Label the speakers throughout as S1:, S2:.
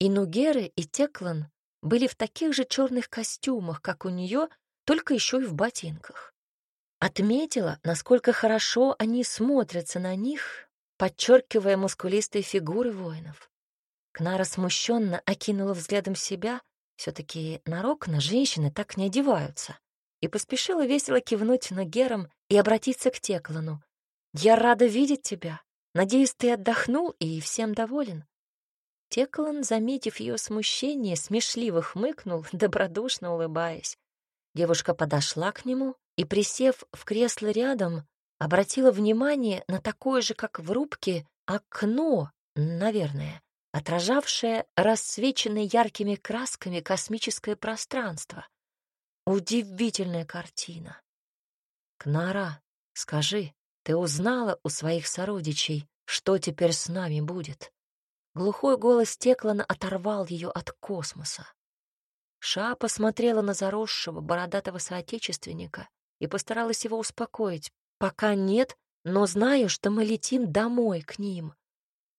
S1: И Нугеры, и Теклан были в таких же черных костюмах, как у нее, только еще и в ботинках. Отметила, насколько хорошо они смотрятся на них, подчеркивая мускулистые фигуры воинов. Кнара смущенно окинула взглядом себя, все-таки нарокно женщины так не одеваются, и поспешила весело кивнуть на Гером и обратиться к Теклану. «Я рада видеть тебя. Надеюсь, ты отдохнул и всем доволен». Теклан, заметив ее смущение, смешливо хмыкнул, добродушно улыбаясь. Девушка подошла к нему и, присев в кресло рядом, обратила внимание на такое же, как в рубке, окно, наверное, отражавшее рассвеченное яркими красками космическое пространство. Удивительная картина. «Кнара, скажи, ты узнала у своих сородичей, что теперь с нами будет?» Глухой голос Теклана оторвал ее от космоса. Ша посмотрела на заросшего, бородатого соотечественника и постаралась его успокоить. «Пока нет, но знаю, что мы летим домой к ним».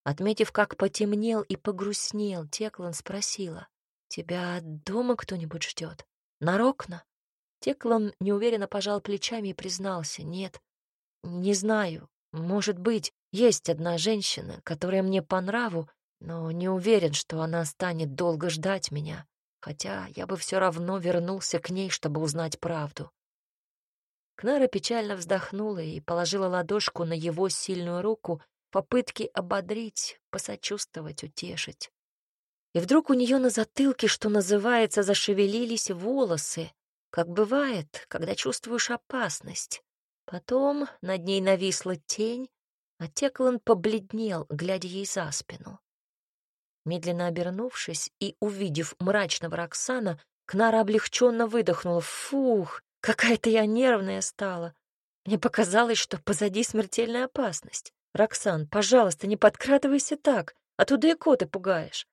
S1: Отметив, как потемнел и погрустнел, Теклан спросила, «Тебя дома кто-нибудь ждет? Нарокно?» Теклан неуверенно пожал плечами и признался, «Нет, не знаю. Может быть, есть одна женщина, которая мне по нраву, но не уверен, что она станет долго ждать меня, хотя я бы все равно вернулся к ней, чтобы узнать правду. Кнара печально вздохнула и положила ладошку на его сильную руку, попытки ободрить, посочувствовать, утешить. И вдруг у нее на затылке, что называется, зашевелились волосы, как бывает, когда чувствуешь опасность. Потом над ней нависла тень, а Теклан побледнел, глядя ей за спину. Медленно обернувшись и увидев мрачного Роксана, Кнара облегченно выдохнула. «Фух, какая-то я нервная стала. Мне показалось, что позади смертельная опасность. Роксан, пожалуйста, не подкрадывайся так, а то и коты пугаешь».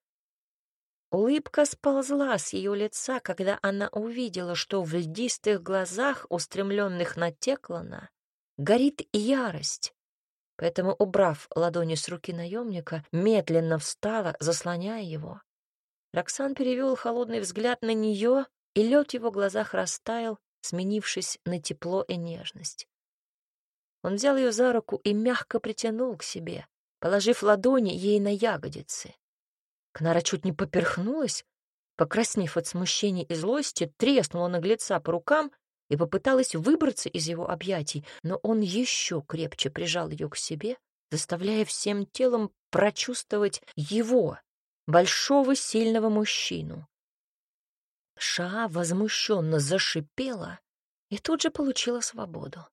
S1: Улыбка сползла с ее лица, когда она увидела, что в льдистых глазах, устремленных на Теклана, горит ярость. Поэтому, убрав ладони с руки наемника, медленно встала, заслоняя его. Роксан перевел холодный взгляд на нее, и лед в его глазах растаял, сменившись на тепло и нежность. Он взял ее за руку и мягко притянул к себе, положив ладони ей на ягодицы. Кнара чуть не поперхнулась, покраснев от смущения и злости, треснула наглеца по рукам и попыталась выбраться из его объятий, но он еще крепче прижал ее к себе, заставляя всем телом прочувствовать его, большого сильного мужчину. Ша возмущенно зашипела и тут же получила свободу.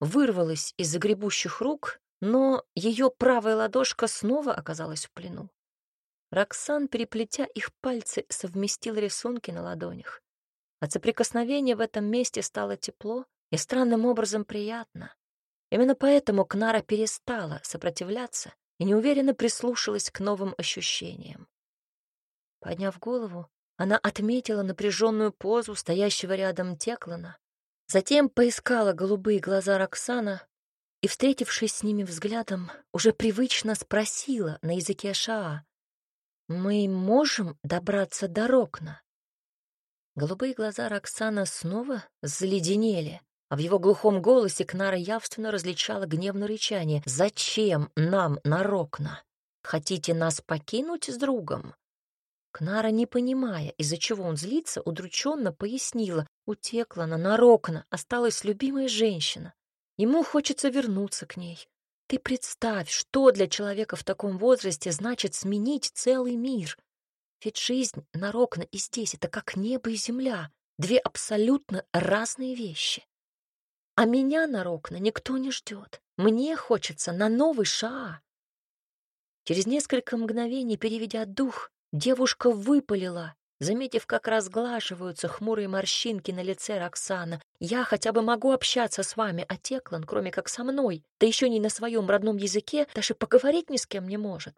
S1: Вырвалась из загребущих рук, но ее правая ладошка снова оказалась в плену. Роксан, переплетя их пальцы, совместил рисунки на ладонях. От соприкосновения в этом месте стало тепло и странным образом приятно. Именно поэтому Кнара перестала сопротивляться и неуверенно прислушалась к новым ощущениям. Подняв голову, она отметила напряженную позу стоящего рядом Теклана, затем поискала голубые глаза Роксана и, встретившись с ними взглядом, уже привычно спросила на языке Шаа, «Мы можем добраться до Рокна?» Голубые глаза Роксана снова заледенели, а в его глухом голосе Кнара явственно различала гневное рычание. «Зачем нам на Рокна? Хотите нас покинуть с другом?» Кнара, не понимая, из-за чего он злится, удрученно пояснила. У Теклана на Рокна осталась любимая женщина. Ему хочется вернуться к ней. Ты представь, что для человека в таком возрасте значит сменить целый мир — ведь жизнь на Рокна и здесь — это как небо и земля, две абсолютно разные вещи. А меня на Рокна никто не ждет. Мне хочется на новый Шаа. Через несколько мгновений, переведя дух, девушка выпалила, заметив, как разглаживаются хмурые морщинки на лице Роксана. «Я хотя бы могу общаться с вами, а Теклан, кроме как со мной, да еще не на своем родном языке, даже поговорить ни с кем не может.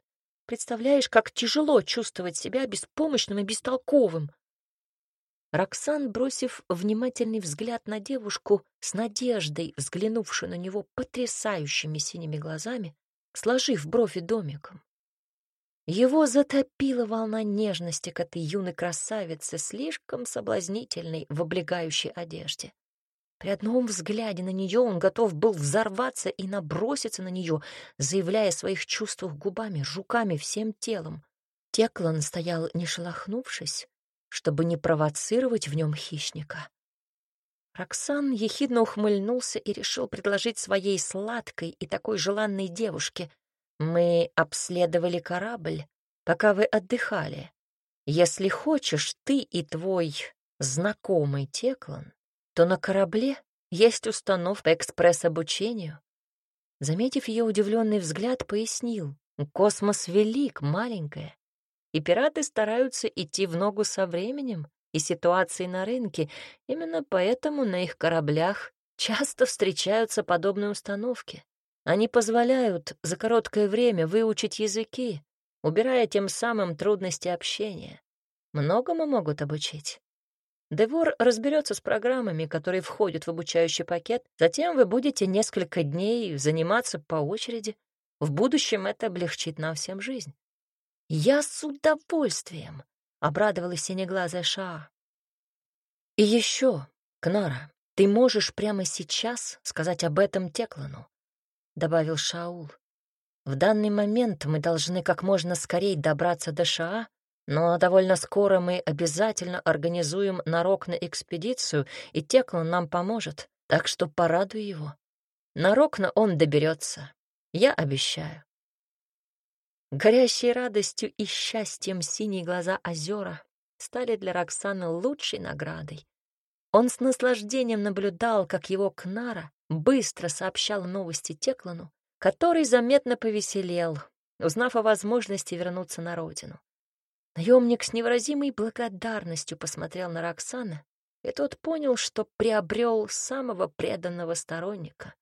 S1: Представляешь, как тяжело чувствовать себя беспомощным и бестолковым. Роксан, бросив внимательный взгляд на девушку, с надеждой взглянувшую на него потрясающими синими глазами, сложив брови домиком. Его затопила волна нежности к этой юной красавице, слишком соблазнительной в облегающей одежде. При одном взгляде на нее он готов был взорваться и наброситься на нее, заявляя о своих чувствах губами, жуками, всем телом. Теклан стоял, не шелохнувшись, чтобы не провоцировать в нем хищника. Роксан ехидно ухмыльнулся и решил предложить своей сладкой и такой желанной девушке. «Мы обследовали корабль, пока вы отдыхали. Если хочешь, ты и твой знакомый Теклан то на корабле есть установка экспресс-обучению. Заметив ее удивленный взгляд, пояснил. Космос велик, маленькая, и пираты стараются идти в ногу со временем и ситуацией на рынке. Именно поэтому на их кораблях часто встречаются подобные установки. Они позволяют за короткое время выучить языки, убирая тем самым трудности общения. Многому могут обучить. Девор разберется с программами, которые входят в обучающий пакет. Затем вы будете несколько дней заниматься по очереди. В будущем это облегчит нам всем жизнь. Я с удовольствием, — обрадовалась синеглазая Шаа. И еще, Кнара, ты можешь прямо сейчас сказать об этом Теклану, — добавил Шаул. В данный момент мы должны как можно скорее добраться до Шаа но довольно скоро мы обязательно организуем нарок на экспедицию, и Теклан нам поможет, так что порадуй его. На он доберется, я обещаю. Горящие радостью и счастьем синие глаза озера стали для Роксаны лучшей наградой. Он с наслаждением наблюдал, как его Кнара быстро сообщал новости Теклану, который заметно повеселел, узнав о возможности вернуться на родину. Наемник с невыразимой благодарностью посмотрел на Роксана, и тот понял, что приобрел самого преданного сторонника.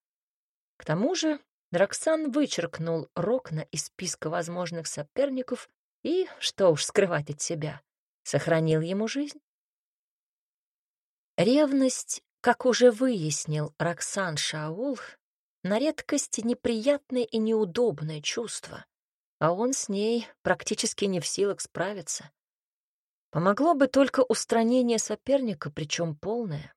S1: К тому же Роксан вычеркнул Рокна из списка возможных соперников и, что уж скрывать от себя, сохранил ему жизнь. Ревность, как уже выяснил Роксан Шаул, на редкость неприятное и неудобное чувство а он с ней практически не в силах справиться. Помогло бы только устранение соперника, причем полное.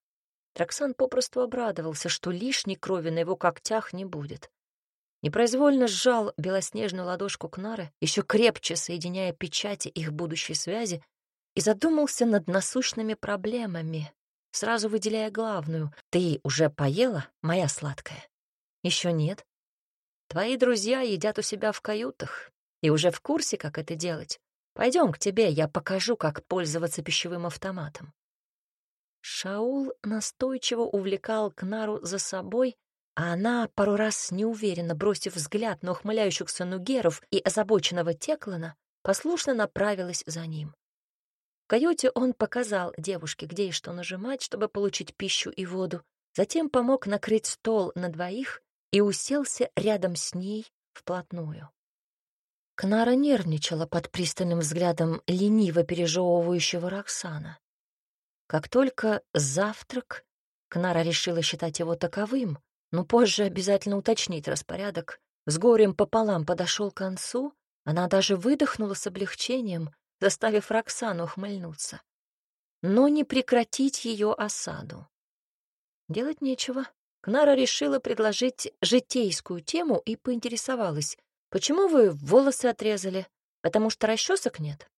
S1: Траксан попросту обрадовался, что лишней крови на его когтях не будет. Непроизвольно сжал белоснежную ладошку Кнары, еще крепче соединяя печати их будущей связи, и задумался над насущными проблемами, сразу выделяя главную. «Ты уже поела, моя сладкая?» «Еще нет. Твои друзья едят у себя в каютах, и уже в курсе, как это делать. Пойдем к тебе, я покажу, как пользоваться пищевым автоматом. Шаул настойчиво увлекал Кнару за собой, а она, пару раз неуверенно бросив взгляд на ухмыляющихся нугеров и озабоченного Теклана, послушно направилась за ним. В каюте он показал девушке, где и что нажимать, чтобы получить пищу и воду, затем помог накрыть стол на двоих и уселся рядом с ней вплотную. Кнара нервничала под пристальным взглядом лениво пережевывающего Роксана. Как только завтрак, Кнара решила считать его таковым, но позже обязательно уточнить распорядок, с горем пополам подошел к концу, она даже выдохнула с облегчением, заставив Роксану ухмыльнуться. Но не прекратить ее осаду. Делать нечего. Кнара решила предложить житейскую тему и поинтересовалась, Почему вы волосы отрезали? Потому что расчесок нет?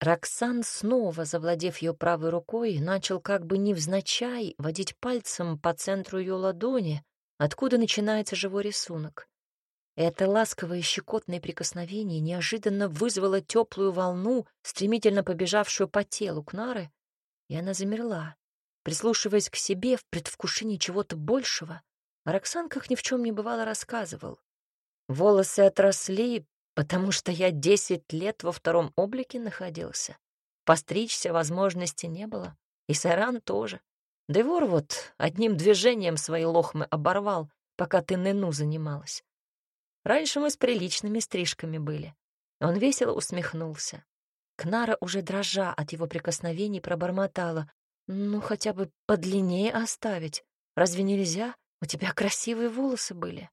S1: Роксан, снова завладев ее правой рукой, начал как бы невзначай водить пальцем по центру ее ладони, откуда начинается живой рисунок. Это ласковое щекотное прикосновение неожиданно вызвало теплую волну, стремительно побежавшую по телу Кнары, и она замерла, прислушиваясь к себе в предвкушении чего-то большего. Роксан, как ни в чем не бывало, рассказывал. Волосы отросли, потому что я десять лет во втором облике находился. Постричься возможности не было. И Сайран тоже. Девор вот одним движением свои лохмы оборвал, пока ты Нену занималась. Раньше мы с приличными стрижками были. Он весело усмехнулся. Кнара, уже дрожа от его прикосновений, пробормотала. «Ну, хотя бы подлиннее оставить. Разве нельзя? У тебя красивые волосы были».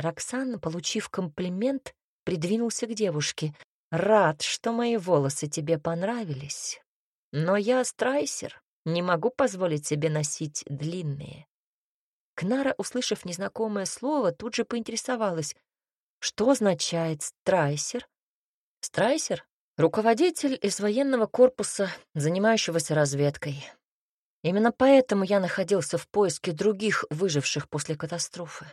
S1: Роксана, получив комплимент, придвинулся к девушке. «Рад, что мои волосы тебе понравились, но я страйсер, не могу позволить себе носить длинные». Кнара, услышав незнакомое слово, тут же поинтересовалась, что означает «страйсер»? «Страйсер» — руководитель из военного корпуса, занимающегося разведкой. Именно поэтому я находился в поиске других выживших после катастрофы.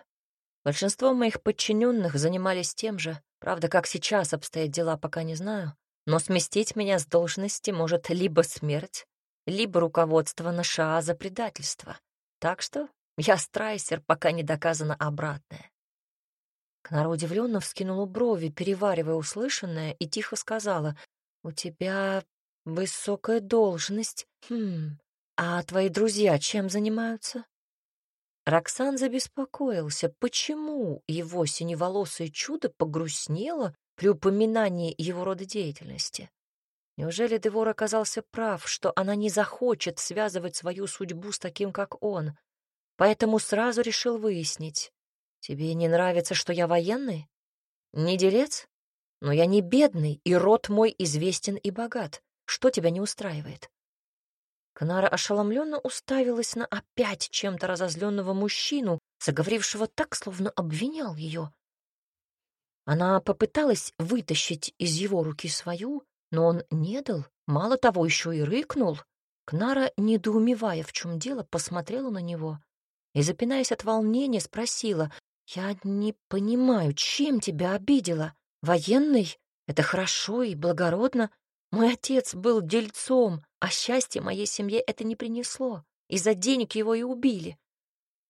S1: Большинство моих подчиненных занимались тем же. Правда, как сейчас обстоят дела, пока не знаю. Но сместить меня с должности может либо смерть, либо руководство НША за предательство. Так что я страйсер, пока не доказано обратное. Кнара удивленно вскинула брови, переваривая услышанное, и тихо сказала, «У тебя высокая должность. Хм, а твои друзья чем занимаются?» Роксан забеспокоился, почему его синеволосое чудо погрустнело при упоминании его рода деятельности. Неужели Девор оказался прав, что она не захочет связывать свою судьбу с таким, как он, поэтому сразу решил выяснить. Тебе не нравится, что я военный? Не делец? Но я не бедный, и род мой известен и богат. Что тебя не устраивает? Канара ошеломленно уставилась на опять чем-то разозленного мужчину, заговорившего так, словно обвинял ее. Она попыталась вытащить из его руки свою, но он не дал, мало того, еще и рыкнул. Кнара, недоумевая, в чем дело, посмотрела на него и, запинаясь от волнения, спросила, «Я не понимаю, чем тебя обидела? Военный? Это хорошо и благородно. Мой отец был дельцом, а счастье моей семье это не принесло. Из-за денег его и убили.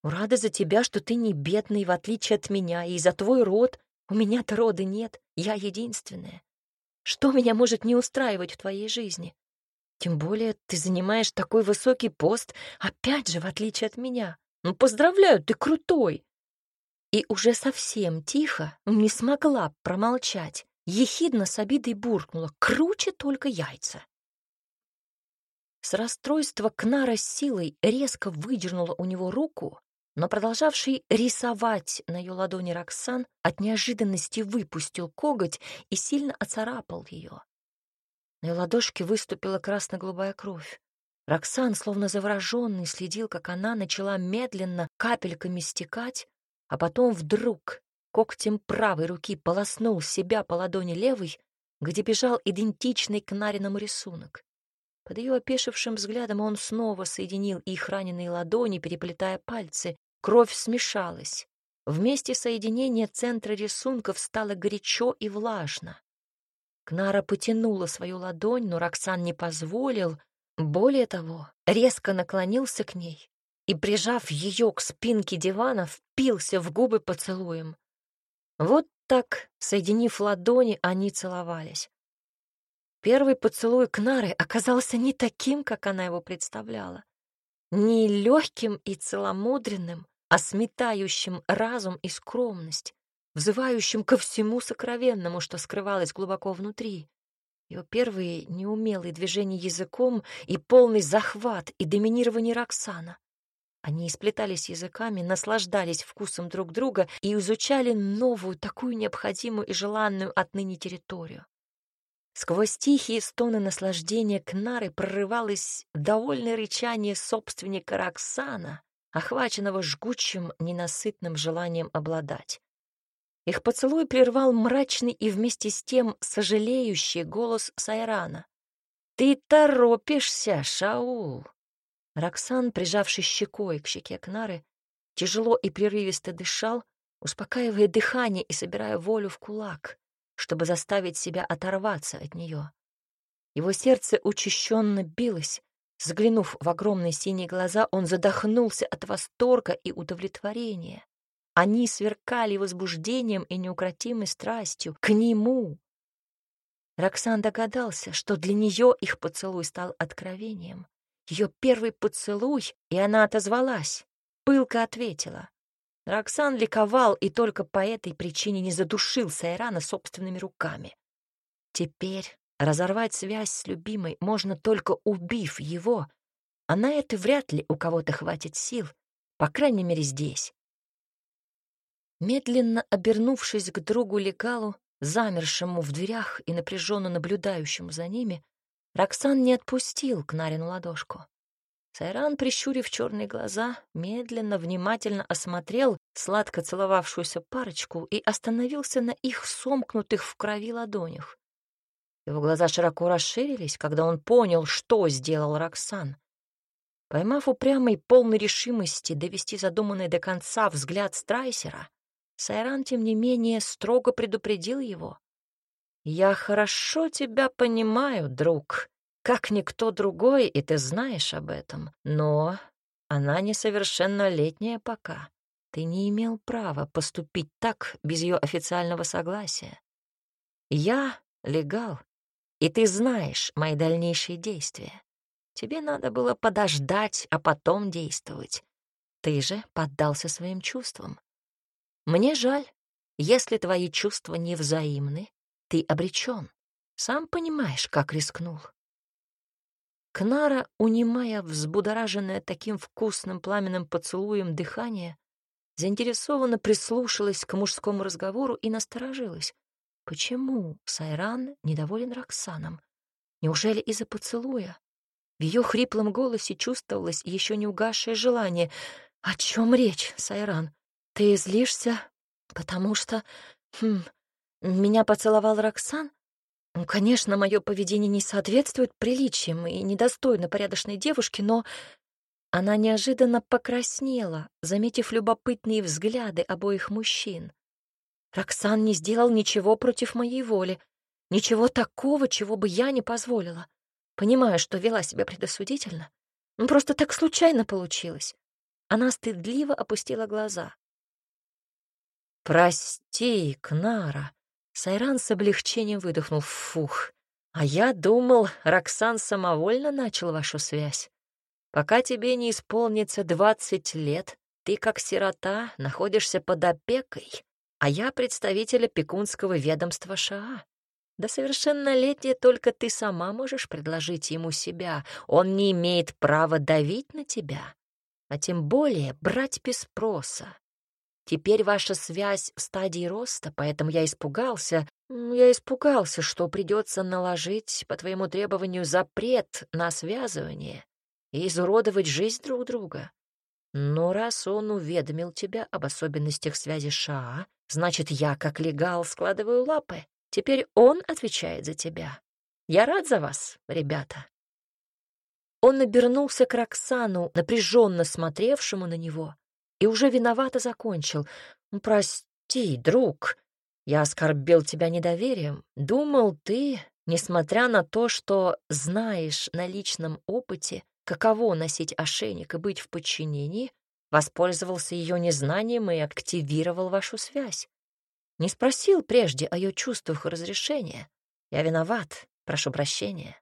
S1: Рада за тебя, что ты не бедный, в отличие от меня, и за твой род. У меня-то рода нет, я единственная. Что меня может не устраивать в твоей жизни? Тем более ты занимаешь такой высокий пост, опять же, в отличие от меня. Ну, поздравляю, ты крутой и уже совсем тихо не смогла промолчать. Ехидно с обидой буркнула, круче только яйца. С расстройства Кнара с силой резко выдернула у него руку, но продолжавший рисовать на ее ладони Роксан от неожиданности выпустил коготь и сильно оцарапал ее. На ее ладошке выступила красно-голубая кровь. Роксан, словно завороженный, следил, как она начала медленно капельками стекать, а потом вдруг когтем правой руки полоснул себя по ладони левой, где бежал идентичный к Нариному рисунок. Под ее опешившим взглядом он снова соединил их раненые ладони, переплетая пальцы. Кровь смешалась. Вместе соединения центра рисунков стало горячо и влажно. Кнара потянула свою ладонь, но Роксан не позволил. Более того, резко наклонился к ней и, прижав ее к спинке дивана, впился в губы поцелуем. Вот так, соединив ладони, они целовались. Первый поцелуй Кнары оказался не таким, как она его представляла. Не легким и целомудренным, а сметающим разум и скромность, взывающим ко всему сокровенному, что скрывалось глубоко внутри. Ее первые неумелые движения языком и полный захват и доминирование Роксана. Они сплетались языками, наслаждались вкусом друг друга и изучали новую, такую необходимую и желанную отныне территорию. Сквозь тихие стоны наслаждения Кнары прорывалось довольное рычание собственника Роксана, охваченного жгучим, ненасытным желанием обладать. Их поцелуй прервал мрачный и вместе с тем сожалеющий голос Сайрана. «Ты торопишься, Шаул!» Роксан, прижавшись щекой к щеке Кнары, тяжело и прерывисто дышал, успокаивая дыхание и собирая волю в кулак, чтобы заставить себя оторваться от нее. Его сердце учащенно билось. Заглянув в огромные синие глаза, он задохнулся от восторга и удовлетворения. Они сверкали возбуждением и неукротимой страстью к нему. Роксан догадался, что для нее их поцелуй стал откровением. Ее первый поцелуй, и она отозвалась. Пылко ответила. Роксан ликовал и только по этой причине не задушил Сайрана собственными руками. Теперь разорвать связь с любимой можно только убив его, а на это вряд ли у кого-то хватит сил, по крайней мере здесь. Медленно обернувшись к другу Лекалу, замершему в дверях и напряженно наблюдающему за ними, Роксан не отпустил к Нарину ладошку. Сайран, прищурив черные глаза, медленно, внимательно осмотрел сладко целовавшуюся парочку и остановился на их сомкнутых в крови ладонях. Его глаза широко расширились, когда он понял, что сделал Роксан. Поймав упрямый, полной решимости довести задуманное до конца взгляд Страйсера, Сайран, тем не менее, строго предупредил его. «Я хорошо тебя понимаю, друг как никто другой, и ты знаешь об этом. Но она несовершеннолетняя пока. Ты не имел права поступить так без ее официального согласия. Я легал, и ты знаешь мои дальнейшие действия. Тебе надо было подождать, а потом действовать. Ты же поддался своим чувствам. Мне жаль, если твои чувства невзаимны, ты обречен. Сам понимаешь, как рискнул. Кнара, унимая взбудораженное таким вкусным пламенным поцелуем дыхание, заинтересованно прислушалась к мужскому разговору и насторожилась. Почему Сайран недоволен Роксаном? Неужели из-за поцелуя? В ее хриплом голосе чувствовалось еще не угасшее желание. «О чем речь, Сайран? Ты злишься, потому что... Хм, меня поцеловал Роксан? Ну, конечно, мое поведение не соответствует приличиям и недостойно порядочной девушки, но она неожиданно покраснела, заметив любопытные взгляды обоих мужчин. Роксан не сделал ничего против моей воли, ничего такого, чего бы я не позволила. Понимаю, что вела себя предосудительно. Просто так случайно получилось. Она стыдливо опустила глаза. «Прости, Кнара», Сайран с облегчением выдохнул. Фух. А я думал, Роксан самовольно начал вашу связь. Пока тебе не исполнится двадцать лет, ты, как сирота, находишься под опекой, а я представитель опекунского ведомства ШАА. До совершеннолетия только ты сама можешь предложить ему себя. Он не имеет права давить на тебя, а тем более брать без спроса. Теперь ваша связь в стадии роста, поэтому я испугался. Я испугался, что придется наложить по твоему требованию запрет на связывание и изуродовать жизнь друг друга. Но раз он уведомил тебя об особенностях связи ША, значит, я, как легал, складываю лапы. Теперь он отвечает за тебя. Я рад за вас, ребята. Он обернулся к Роксану, напряженно смотревшему на него, и уже виновато закончил. «Прости, друг, я оскорбил тебя недоверием. Думал, ты, несмотря на то, что знаешь на личном опыте, каково носить ошейник и быть в подчинении, воспользовался ее незнанием и активировал вашу связь. Не спросил прежде о ее чувствах и разрешения. Я виноват, прошу прощения».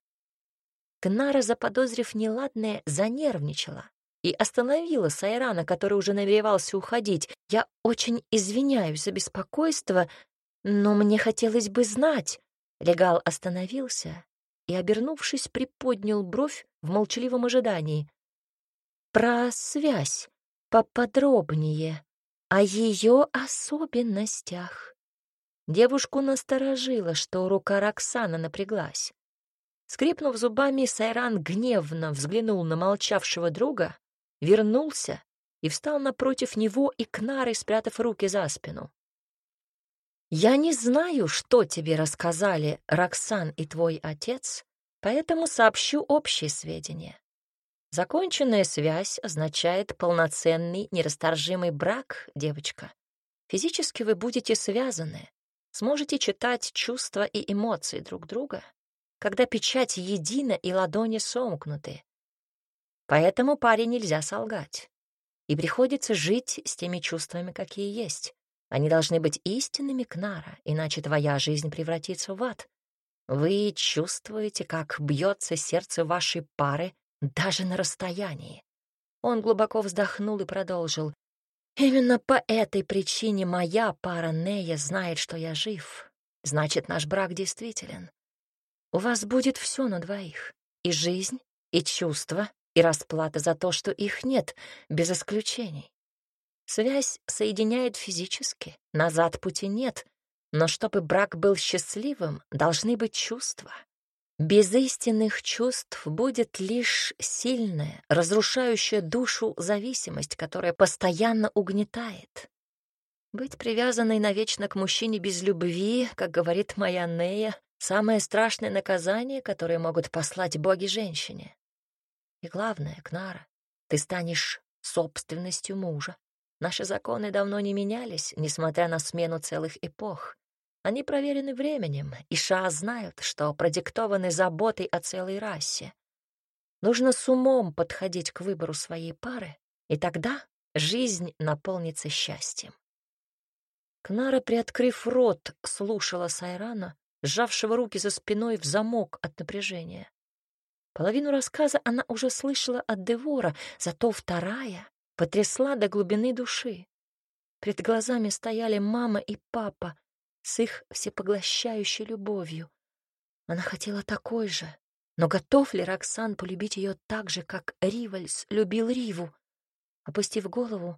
S1: Кнара, заподозрив неладное, занервничала и остановила Сайрана, который уже намеревался уходить. «Я очень извиняюсь за беспокойство, но мне хотелось бы знать». Легал остановился и, обернувшись, приподнял бровь в молчаливом ожидании. «Про связь поподробнее, о ее особенностях». Девушку насторожило, что рука Роксана напряглась. Скрипнув зубами, Сайран гневно взглянул на молчавшего друга вернулся и встал напротив него и Кнары, спрятав руки за спину. «Я не знаю, что тебе рассказали Роксан и твой отец, поэтому сообщу общие сведения. Законченная связь означает полноценный, нерасторжимый брак, девочка. Физически вы будете связаны, сможете читать чувства и эмоции друг друга, когда печать едина и ладони сомкнуты. Поэтому паре нельзя солгать. И приходится жить с теми чувствами, какие есть. Они должны быть истинными, Кнара, иначе твоя жизнь превратится в ад. Вы чувствуете, как бьется сердце вашей пары даже на расстоянии. Он глубоко вздохнул и продолжил. «Именно по этой причине моя пара Нея знает, что я жив. Значит, наш брак действителен. У вас будет все на двоих. И жизнь, и чувства, и расплата за то, что их нет, без исключений. Связь соединяет физически, назад пути нет, Но чтобы брак был счастливым, должны быть чувства. Без истинных чувств будет лишь сильная, разрушающая душу зависимость, которая постоянно угнетает. Быть привязанной навечно к мужчине без любви, как говорит моя Нея, самое страшное наказание, которое могут послать боги женщине. И главное, Кнара, ты станешь собственностью мужа. Наши законы давно не менялись, несмотря на смену целых эпох. Они проверены временем, и Ша знают, что продиктованы заботой о целой расе. Нужно с умом подходить к выбору своей пары, и тогда жизнь наполнится счастьем. Кнара, приоткрыв рот, слушала Сайрана, сжавшего руки за спиной в замок от напряжения. Половину рассказа она уже слышала от Девора, зато вторая потрясла до глубины души. Перед глазами стояли мама и папа, с их всепоглощающей любовью. Она хотела такой же, но готов ли Роксан полюбить ее так же, как Ривальс любил Риву? Опустив голову,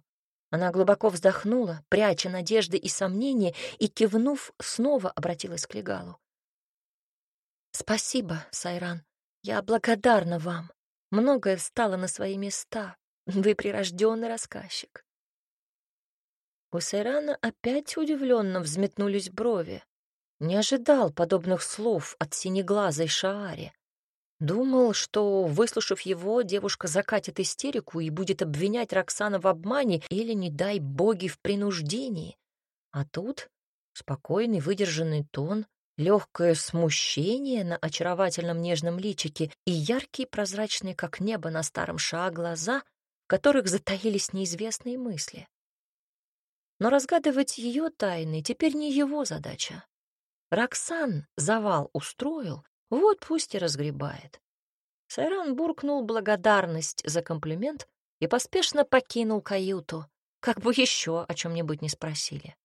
S1: она глубоко вздохнула, пряча надежды и сомнения, и, кивнув, снова обратилась к Легалу. «Спасибо, Сайран. Я благодарна вам. Многое встало на свои места. Вы прирожденный рассказчик. У Сайрана опять удивленно взметнулись брови. Не ожидал подобных слов от синеглазой Шаари. Думал, что, выслушав его, девушка закатит истерику и будет обвинять Роксана в обмане или, не дай боги, в принуждении. А тут спокойный, выдержанный тон, легкое смущение на очаровательном нежном личике и яркие, прозрачные, как небо на старом Шаа, глаза, в которых затаились неизвестные мысли. Но разгадывать ее тайны теперь не его задача. Роксан завал устроил, вот пусть и разгребает. Сайран буркнул благодарность за комплимент и поспешно покинул каюту, как бы еще о чем-нибудь не спросили.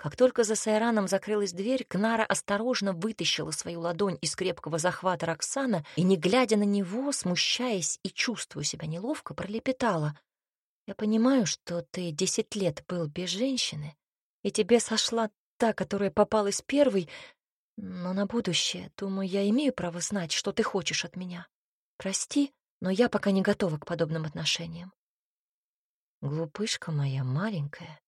S1: Как только за Сайраном закрылась дверь, Кнара осторожно вытащила свою ладонь из крепкого захвата Роксана и, не глядя на него, смущаясь и чувствуя себя неловко, пролепетала. Я понимаю, что ты десять лет был без женщины, и тебе сошла та, которая попалась первой, но на будущее, думаю, я имею право знать, что ты хочешь от меня. Прости, но я пока не готова к подобным отношениям. Глупышка моя маленькая,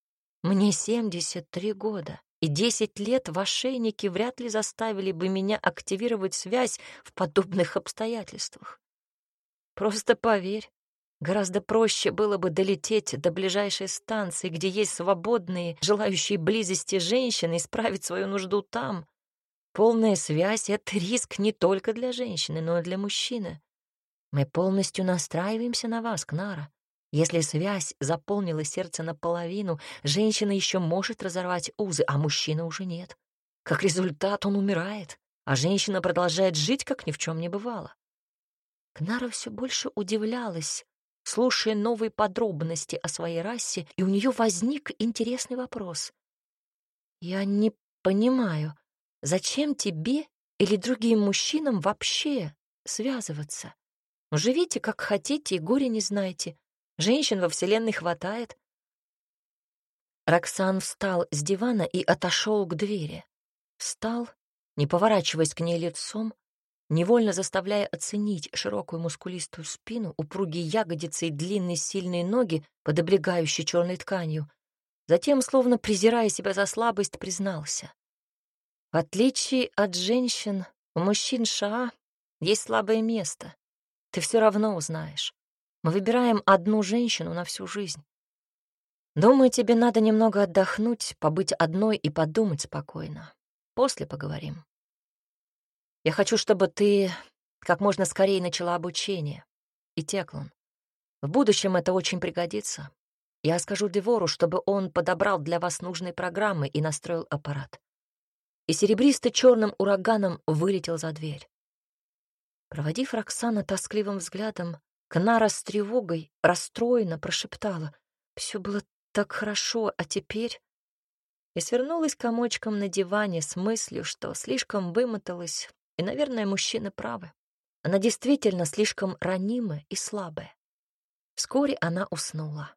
S1: мне семьдесят три года, и десять лет в ошейнике вряд ли заставили бы меня активировать связь в подобных обстоятельствах. Просто поверь, Гораздо проще было бы долететь до ближайшей станции, где есть свободные, желающие близости женщины, и справить свою нужду там. Полная связь — это риск не только для женщины, но и для мужчины. Мы полностью настраиваемся на вас, Кнара. Если связь заполнила сердце наполовину, женщина еще может разорвать узы, а мужчина уже нет. Как результат он умирает, а женщина продолжает жить, как ни в чем не бывало. Кнара все больше удивлялась, слушая новые подробности о своей расе, и у нее возник интересный вопрос. «Я не понимаю, зачем тебе или другим мужчинам вообще связываться? Живите, как хотите, и горе не знаете. Женщин во Вселенной хватает». Роксан встал с дивана и отошел к двери. Встал, не поворачиваясь к ней лицом, невольно заставляя оценить широкую мускулистую спину, упругие ягодицы и длинные сильные ноги под облегающей черной тканью. Затем, словно презирая себя за слабость, признался. В отличие от женщин, у мужчин Шаа есть слабое место. Ты все равно узнаешь. Мы выбираем одну женщину на всю жизнь. Думаю, тебе надо немного отдохнуть, побыть одной и подумать спокойно. После поговорим. Я хочу, чтобы ты как можно скорее начала обучение. И Теклон. В будущем это очень пригодится. Я скажу Девору, чтобы он подобрал для вас нужные программы и настроил аппарат. И серебристо-черным ураганом вылетел за дверь. Проводив Роксана тоскливым взглядом, Кнара с тревогой расстроенно прошептала. Все было так хорошо, а теперь... И свернулась комочком на диване с мыслью, что слишком вымоталась и, наверное, мужчины правы. Она действительно слишком ранимая и слабая. Вскоре она уснула.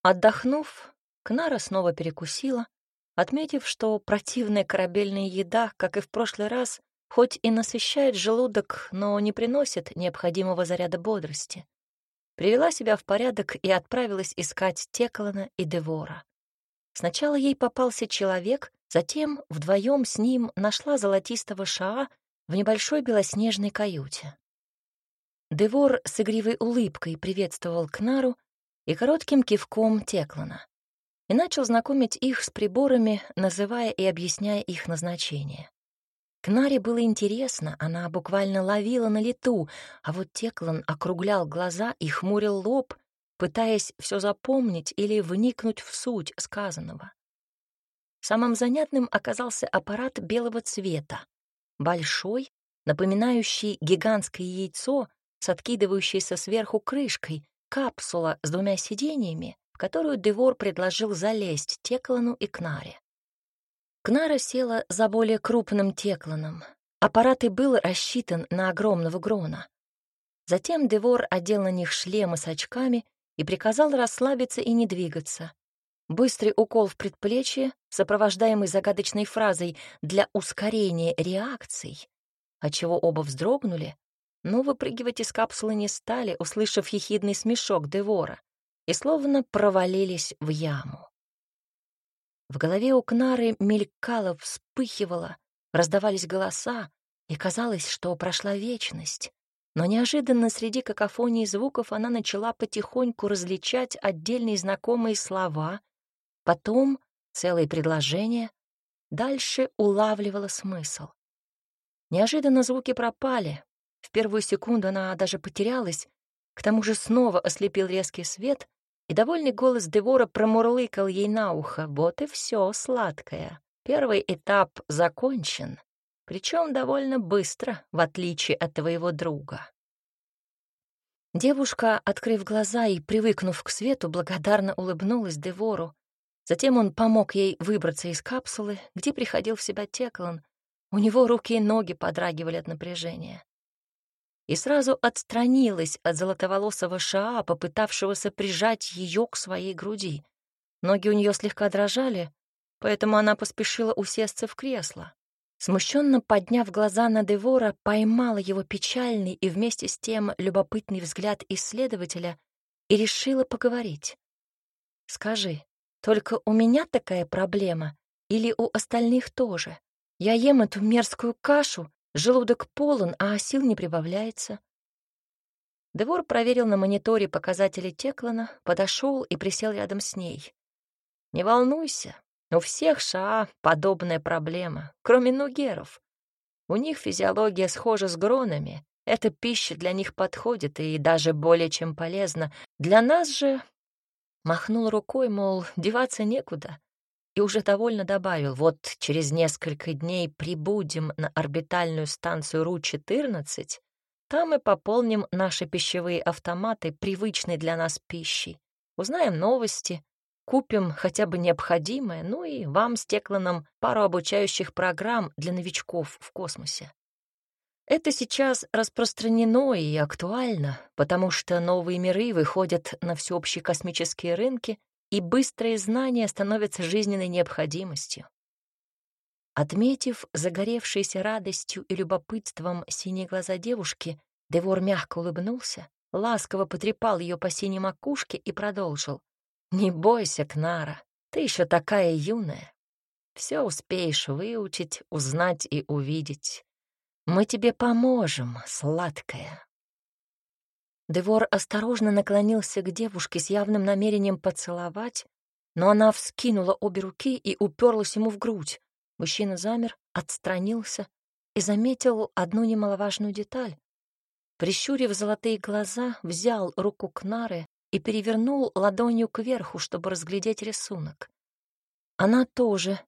S1: Отдохнув, Кнара снова перекусила отметив, что противная корабельная еда, как и в прошлый раз, хоть и насыщает желудок, но не приносит необходимого заряда бодрости. Привела себя в порядок и отправилась искать Теклана и Девора. Сначала ей попался человек, затем вдвоем с ним нашла золотистого шаа в небольшой белоснежной каюте. Девор с игривой улыбкой приветствовал Кнару и коротким кивком Теклана и начал знакомить их с приборами, называя и объясняя их назначение. Кнаре было интересно, она буквально ловила на лету, а вот Теклан округлял глаза и хмурил лоб, пытаясь все запомнить или вникнуть в суть сказанного. Самым занятным оказался аппарат белого цвета, большой, напоминающий гигантское яйцо с откидывающейся сверху крышкой, капсула с двумя сиденьями, в которую Девор предложил залезть Теклану и Кнаре. Кнара села за более крупным Текланом. Аппарат и был рассчитан на огромного грона. Затем Девор одел на них шлемы с очками и приказал расслабиться и не двигаться. Быстрый укол в предплечье, сопровождаемый загадочной фразой «для ускорения реакций», отчего оба вздрогнули, но выпрыгивать из капсулы не стали, услышав ехидный смешок Девора, и словно провалились в яму. В голове у Кнары мелькало, вспыхивало, раздавались голоса, и казалось, что прошла вечность. Но неожиданно среди какофонии звуков она начала потихоньку различать отдельные знакомые слова, потом целые предложения, дальше улавливала смысл. Неожиданно звуки пропали, в первую секунду она даже потерялась, к тому же снова ослепил резкий свет, и довольный голос Девора промурлыкал ей на ухо. «Вот и все, сладкое. Первый этап закончен, причем довольно быстро, в отличие от твоего друга». Девушка, открыв глаза и привыкнув к свету, благодарно улыбнулась Девору. Затем он помог ей выбраться из капсулы, где приходил в себя Теклан. У него руки и ноги подрагивали от напряжения и сразу отстранилась от золотоволосого Шаа, попытавшегося прижать ее к своей груди. Ноги у нее слегка дрожали, поэтому она поспешила усесться в кресло. Смущенно подняв глаза на Девора, поймала его печальный и вместе с тем любопытный взгляд исследователя и решила поговорить. «Скажи, только у меня такая проблема или у остальных тоже? Я ем эту мерзкую кашу Желудок полон, а сил не прибавляется. Девор проверил на мониторе показатели Теклана, подошел и присел рядом с ней. «Не волнуйся, у всех ША подобная проблема, кроме нугеров. У них физиология схожа с гронами, эта пища для них подходит и даже более чем полезна. Для нас же...» Махнул рукой, мол, деваться некуда и уже довольно добавил, вот через несколько дней прибудем на орбитальную станцию Ру-14, там и пополним наши пищевые автоматы привычной для нас пищей, узнаем новости, купим хотя бы необходимое, ну и вам с Текланом пару обучающих программ для новичков в космосе. Это сейчас распространено и актуально, потому что новые миры выходят на всеобщие космические рынки, и быстрые знания становятся жизненной необходимостью. Отметив загоревшейся радостью и любопытством синие глаза девушки, Девор мягко улыбнулся, ласково потрепал ее по синей макушке и продолжил. «Не бойся, Кнара, ты еще такая юная. Все успеешь выучить, узнать и увидеть. Мы тебе поможем, сладкая». Девор осторожно наклонился к девушке с явным намерением поцеловать, но она вскинула обе руки и уперлась ему в грудь. Мужчина замер, отстранился и заметил одну немаловажную деталь. Прищурив золотые глаза, взял руку Кнары и перевернул ладонью кверху, чтобы разглядеть рисунок. Она тоже,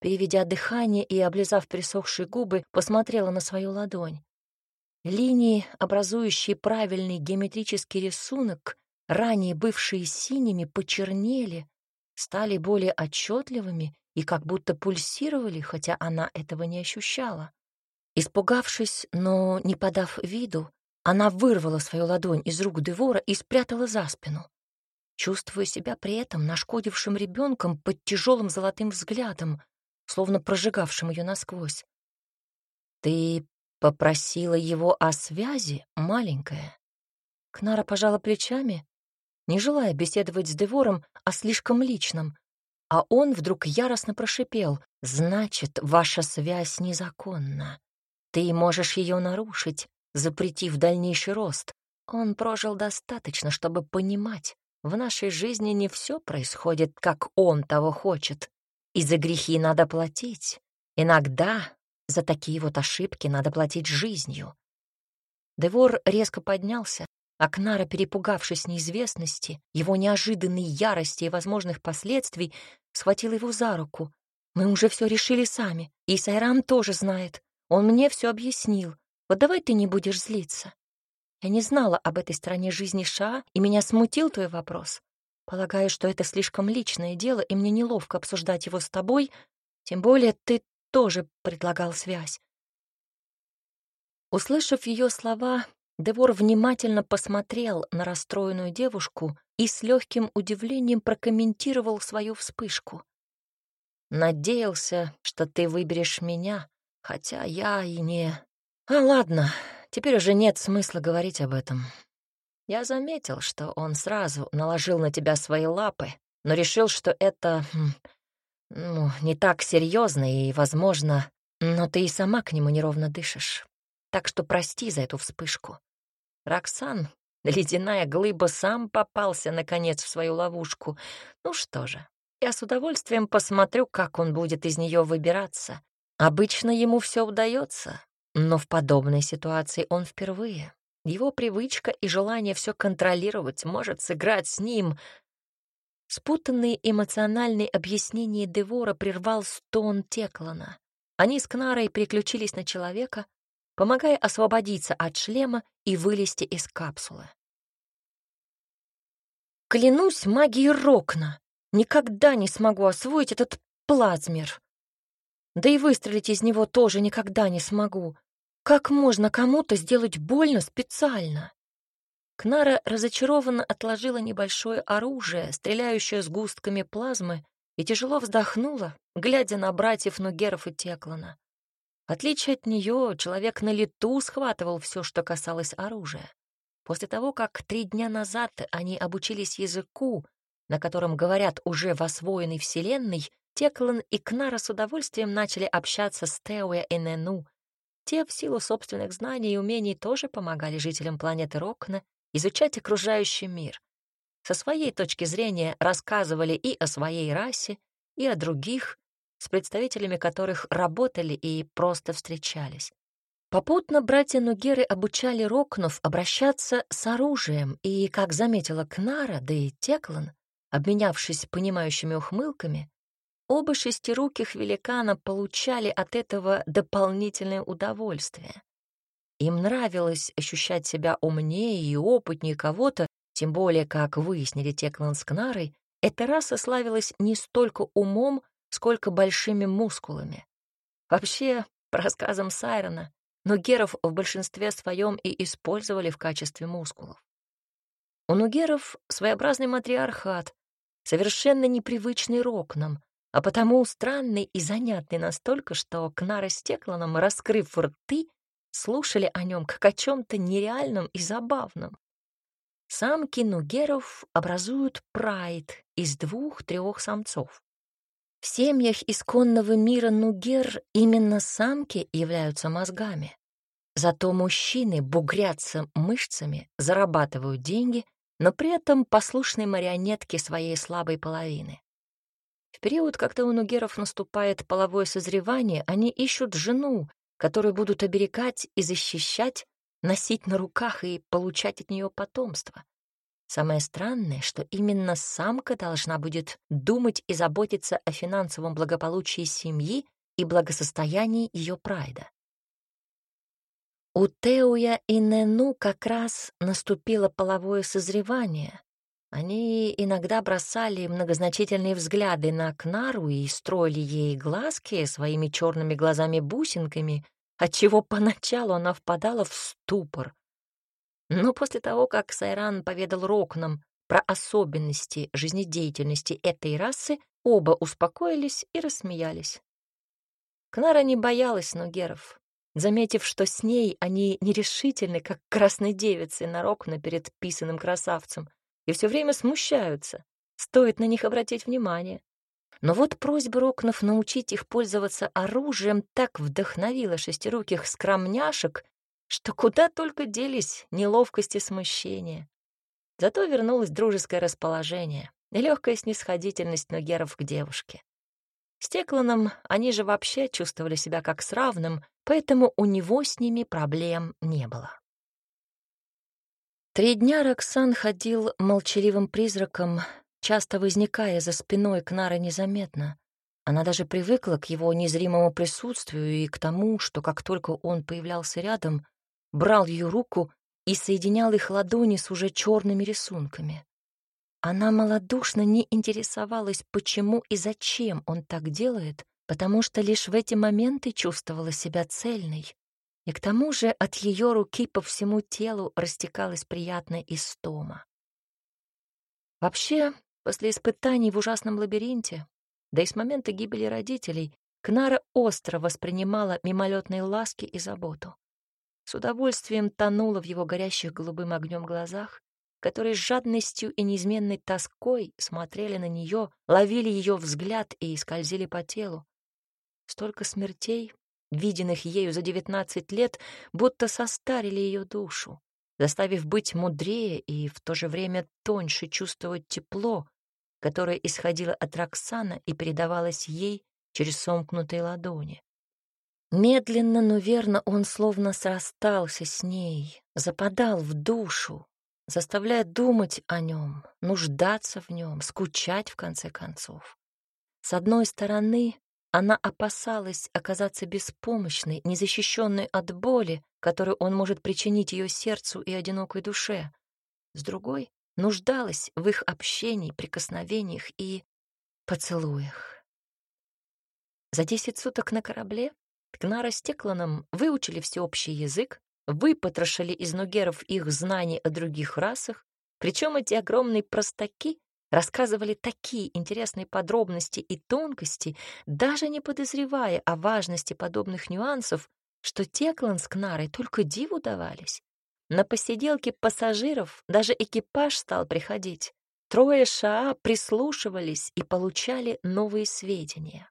S1: переведя дыхание и облизав пересохшие губы, посмотрела на свою ладонь. Линии, образующие правильный геометрический рисунок, ранее бывшие синими, почернели, стали более отчетливыми и как будто пульсировали, хотя она этого не ощущала. Испугавшись, но не подав виду, она вырвала свою ладонь из рук Девора и спрятала за спину. чувствуя себя при этом нашкодившим ребенком под тяжелым золотым взглядом, словно прожигавшим ее насквозь. «Ты попросила его о связи, маленькая?» Кнара пожала плечами, не желая беседовать с Девором о слишком личном, а он вдруг яростно прошипел «Значит, ваша связь незаконна. Ты можешь ее нарушить, запретив дальнейший рост. Он прожил достаточно, чтобы понимать, в нашей жизни не все происходит, как он того хочет. И за грехи надо платить. Иногда за такие вот ошибки надо платить жизнью. Девор резко поднялся, а Кнара, перепугавшись неизвестности, его неожиданной ярости и возможных последствий, схватила его за руку. «Мы уже все решили сами, и Сайрам тоже знает. Он мне все объяснил. Вот давай ты не будешь злиться». Я не знала об этой стороне жизни Ша, и меня смутил твой вопрос. Полагаю, что это слишком личное дело, и мне неловко обсуждать его с тобой, тем более ты тоже предлагал связь. Услышав ее слова, Девор внимательно посмотрел на расстроенную девушку и с легким удивлением прокомментировал свою вспышку. «Надеялся, что ты выберешь меня, хотя я и не... А ладно, Теперь уже нет смысла говорить об этом. Я заметил, что он сразу наложил на тебя свои лапы, но решил, что это хм, ну, не так серьезно и, возможно, но ты и сама к нему неровно дышишь. Так что прости за эту вспышку. Роксан, ледяная глыба, сам попался, наконец, в свою ловушку. Ну что же, я с удовольствием посмотрю, как он будет из нее выбираться. Обычно ему все удается, но в подобной ситуации он впервые. Его привычка и желание все контролировать может сыграть с ним. Спутанные эмоциональные объяснения Девора прервал стон Теклана. Они с Кнарой переключились на человека, помогая освободиться от шлема и вылезти из капсулы. Клянусь магией Рокна, никогда не смогу освоить этот плазмер. Да и выстрелить из него тоже никогда не смогу. Как можно кому-то сделать больно специально? Кнара разочарованно отложила небольшое оружие, стреляющее с густками плазмы, и тяжело вздохнула, глядя на братьев Нугеров и Теклана. В отличие от нее, человек на лету схватывал все, что касалось оружия. После того, как три дня назад они обучились языку, на котором говорят уже в освоенной вселенной, Теклан и Кнара с удовольствием начали общаться с Теуя и Нену, те в силу собственных знаний и умений тоже помогали жителям планеты Рокна изучать окружающий мир. Со своей точки зрения рассказывали и о своей расе, и о других, с представителями которых работали и просто встречались. Попутно братья Нугеры обучали Рокнов обращаться с оружием, и, как заметила Кнара, да и Теклан, обменявшись понимающими ухмылками, Оба шестируких великана получали от этого дополнительное удовольствие. Им нравилось ощущать себя умнее и опытнее кого-то, тем более, как выяснили Теклан с Кнарой, эта раса славилась не столько умом, сколько большими мускулами. Вообще, по рассказам Сайрона, нугеров в большинстве своем и использовали в качестве мускулов. У нугеров своеобразный матриархат, совершенно непривычный рокнам, а потому странный и занятный настолько, что Кнара с Текланом, раскрыв рты, слушали о нем как о чем-то нереальном и забавном. Самки нугеров образуют прайд из двух-трех самцов. В семьях исконного мира нугер именно самки являются мозгами. Зато мужчины бугрятся мышцами, зарабатывают деньги, но при этом послушные марионетки своей слабой половины. В период, когда у нугеров наступает половое созревание, они ищут жену, которую будут оберегать и защищать, носить на руках и получать от нее потомство. Самое странное, что именно самка должна будет думать и заботиться о финансовом благополучии семьи и благосостоянии ее прайда. У Теуя и Нену как раз наступило половое созревание, они иногда бросали многозначительные взгляды на Кнару и строили ей глазки своими черными глазами-бусинками, отчего поначалу она впадала в ступор. Но после того, как Сайран поведал Рокнам про особенности жизнедеятельности этой расы, оба успокоились и рассмеялись. Кнара не боялась нугеров, заметив, что с ней они нерешительны, как красной девицы нарокно перед писаным красавцем, и все время смущаются. Стоит на них обратить внимание. Но вот просьба Рокнов научить их пользоваться оружием так вдохновила шестируких скромняшек, что куда только делись неловкость и смущение. Зато вернулось дружеское расположение и легкая снисходительность Ногеров к девушке. С Текланом они же вообще чувствовали себя как с равным, поэтому у него с ними проблем не было. Три дня Роксан ходил молчаливым призраком, часто возникая за спиной Кнара незаметно. Она даже привыкла к его незримому присутствию и к тому, что как только он появлялся рядом, брал ее руку и соединял их ладони с уже черными рисунками. Она малодушно не интересовалась, почему и зачем он так делает, потому что лишь в эти моменты чувствовала себя цельной. И к тому же от ее руки по всему телу растекалась приятная истома. Вообще, После испытаний в ужасном лабиринте, да и с момента гибели родителей, Кнара остро воспринимала мимолетные ласки и заботу. С удовольствием тонула в его горящих голубым огнем глазах, которые с жадностью и неизменной тоской смотрели на нее, ловили ее взгляд и скользили по телу. Столько смертей, виденных ею за девятнадцать лет, будто состарили ее душу, заставив быть мудрее и в то же время тоньше чувствовать тепло, которая исходила от Роксана и передавалась ей через сомкнутые ладони. Медленно, но верно он словно срастался с ней, западал в душу, заставляя думать о нем, нуждаться в нем, скучать в конце концов. С одной стороны, она опасалась оказаться беспомощной, незащищенной от боли, которую он может причинить ее сердцу и одинокой душе. С другой, нуждалась в их общении, прикосновениях и поцелуях. За десять суток на корабле Кнара с Текланом выучили всеобщий язык, выпотрошили из нугеров их знаний о других расах, причем эти огромные простаки рассказывали такие интересные подробности и тонкости, даже не подозревая о важности подобных нюансов, что Теклан с Кнарой только диву давались. На посиделке пассажиров даже экипаж стал приходить. Трое ШАА прислушивались и получали новые сведения.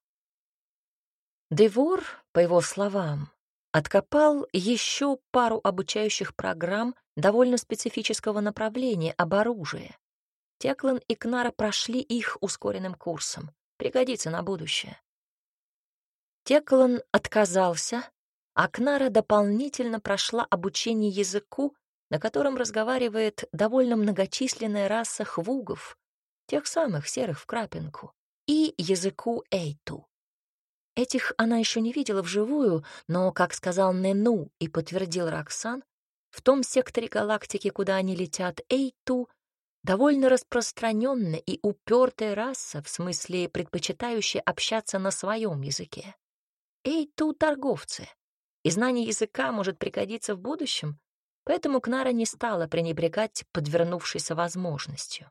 S1: Девор, по его словам, откопал еще пару обучающих программ довольно специфического направления об оружии. Теклан и Кнара прошли их ускоренным курсом. Пригодится на будущее. Теклан отказался, а Кнара дополнительно прошла обучение языку, на котором разговаривает довольно многочисленная раса хвугов, тех самых серых в крапинку, и языку эйту. Этих она еще не видела вживую, но, как сказал Нену и подтвердил Роксан, в том секторе галактики, куда они летят, эйту довольно распространенная и упертая раса, в смысле предпочитающая общаться на своем языке. Эйту — торговцы, и знание языка может пригодиться в будущем, поэтому Кнара не стала пренебрегать подвернувшейся возможностью.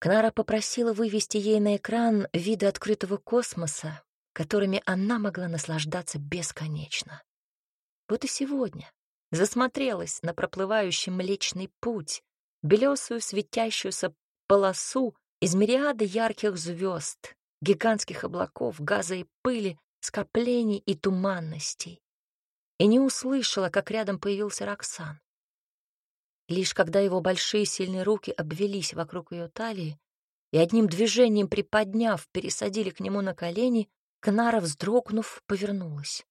S1: Кнара попросила вывести ей на экран виды открытого космоса, которыми она могла наслаждаться бесконечно. Вот и сегодня засмотрелась на проплывающий Млечный Путь, белесую светящуюся полосу из мириады ярких звезд, гигантских облаков, газа и пыли, скоплений и туманностей. И не услышала, как рядом появился Роксан. Лишь когда его большие сильные руки обвелись вокруг ее талии и одним движением приподняв, пересадили к нему на колени, Кнара, вздрогнув, повернулась.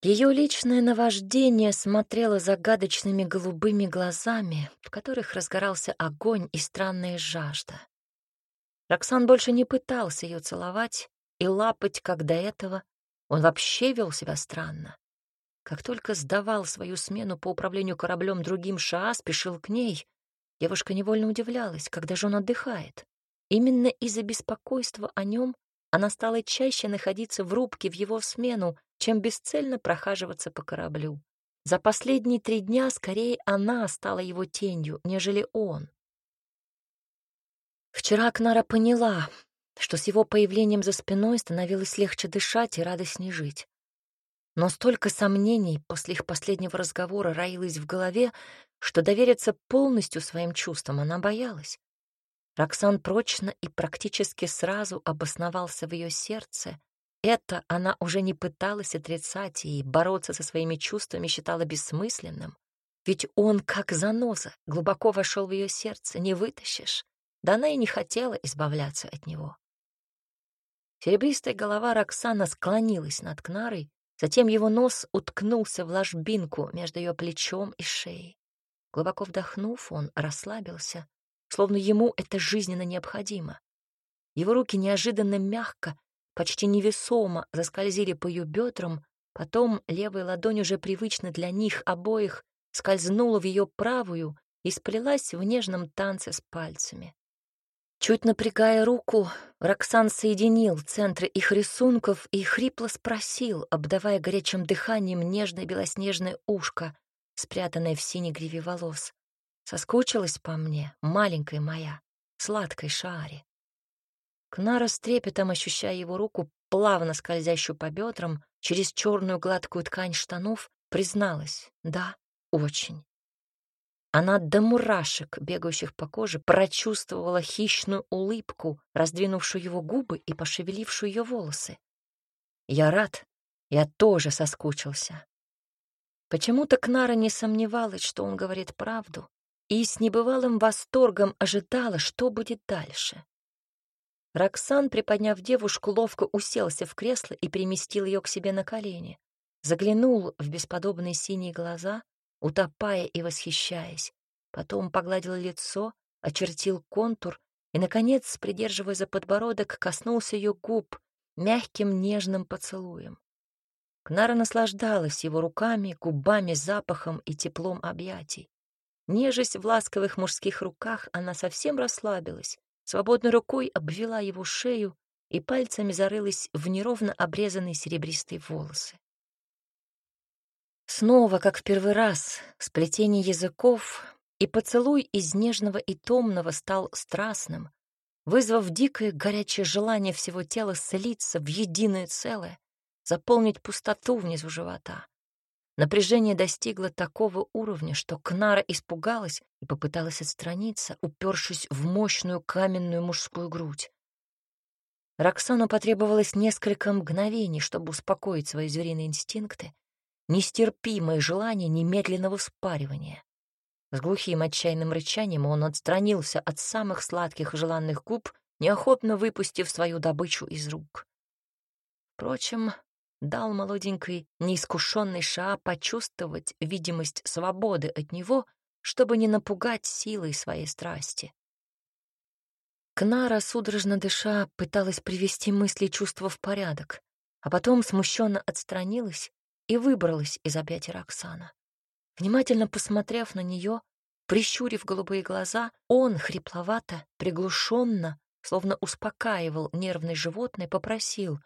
S1: Ее личное наваждение смотрело загадочными голубыми глазами, в которых разгорался огонь и странная жажда. Роксан больше не пытался ее целовать, и лапать, как до этого, он вообще вел себя странно. Как только сдавал свою смену по управлению кораблем другим ША, спешил к ней, девушка невольно удивлялась, когда же он отдыхает. Именно из-за беспокойства о нем она стала чаще находиться в рубке в его смену, чем бесцельно прохаживаться по кораблю. За последние три дня скорее она стала его тенью, нежели он. Вчера Кнара поняла, что с его появлением за спиной становилось легче дышать и радостней жить. Но столько сомнений после их последнего разговора роилось в голове, что довериться полностью своим чувствам она боялась. Роксан прочно и практически сразу обосновался в ее сердце. Это она уже не пыталась отрицать и бороться со своими чувствами считала бессмысленным. Ведь он, как заноза, глубоко вошел в ее сердце, не вытащишь. Да она и не хотела избавляться от него. Серебристая голова Роксана склонилась над Кнарой, затем его нос уткнулся в ложбинку между ее плечом и шеей. Глубоко вдохнув, он расслабился, словно ему это жизненно необходимо. Его руки неожиданно мягко, почти невесомо заскользили по ее бедрам, потом левая ладонь уже привычно для них обоих скользнула в ее правую и сплелась в нежном танце с пальцами. Чуть напрягая руку, Роксан соединил центры их рисунков и хрипло спросил, обдавая горячим дыханием нежное белоснежное ушко, спрятанное в синей гриве волос. Соскучилась по мне, маленькая моя, сладкой шаре. Кнара с трепетом, ощущая его руку, плавно скользящую по бедрам, через черную гладкую ткань штанов, призналась, да, очень. Она до мурашек, бегающих по коже, прочувствовала хищную улыбку, раздвинувшую его губы и пошевелившую ее волосы. «Я рад. Я тоже соскучился». Почему-то Кнара не сомневалась, что он говорит правду, и с небывалым восторгом ожидала, что будет дальше. Роксан, приподняв девушку, ловко уселся в кресло и переместил ее к себе на колени. Заглянул в бесподобные синие глаза, утопая и восхищаясь. Потом погладил лицо, очертил контур и, наконец, придерживая за подбородок, коснулся ее губ мягким нежным поцелуем. Кнара наслаждалась его руками, губами, запахом и теплом объятий. Нежесть в ласковых мужских руках, она совсем расслабилась, свободной рукой обвела его шею и пальцами зарылась в неровно обрезанные серебристые волосы. Снова, как в первый раз, сплетение языков, и поцелуй из нежного и томного стал страстным, вызвав дикое горячее желание всего тела слиться в единое целое, заполнить пустоту внизу живота. Напряжение достигло такого уровня, что Кнара испугалась и попыталась отстраниться, упершись в мощную каменную мужскую грудь. Роксану потребовалось несколько мгновений, чтобы успокоить свои звериные инстинкты, нестерпимое желание немедленного спаривания. С глухим отчаянным рычанием он отстранился от самых сладких желанных губ, неохотно выпустив свою добычу из рук. Впрочем, дал молоденькой, неискушенный Ша почувствовать видимость свободы от него, чтобы не напугать силой своей страсти. Кнара, судорожно дыша, пыталась привести мысли и чувства в порядок, а потом смущенно отстранилась и выбралась из объятий Роксана. Внимательно посмотрев на нее, прищурив голубые глаза, он хрипловато, приглушенно, словно успокаивал нервное животное, попросил,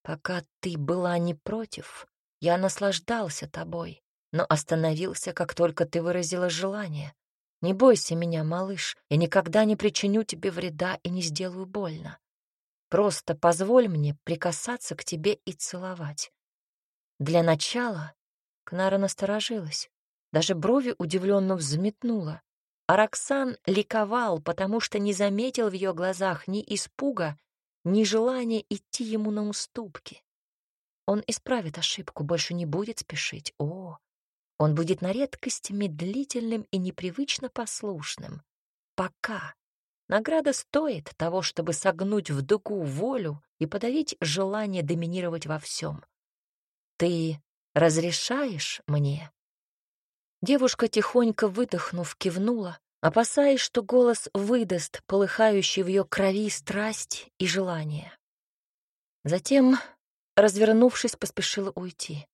S1: «Пока ты была не против, я наслаждался тобой, но остановился, как только ты выразила желание. Не бойся меня, малыш, я никогда не причиню тебе вреда и не сделаю больно. Просто позволь мне прикасаться к тебе и целовать. Для начала Кнара насторожилась, даже брови удивленно взметнула. А Роксан ликовал, потому что не заметил в ее глазах ни испуга, ни желания идти ему на уступки. Он исправит ошибку, больше не будет спешить. О, он будет на редкость медлительным и непривычно послушным. Пока. Награда стоит того, чтобы согнуть в дугу волю и подавить желание доминировать во всем. «Ты разрешаешь мне?» Девушка, тихонько выдохнув, кивнула, опасаясь, что голос выдаст полыхающий в ее крови страсть и желание. Затем, развернувшись, поспешила уйти.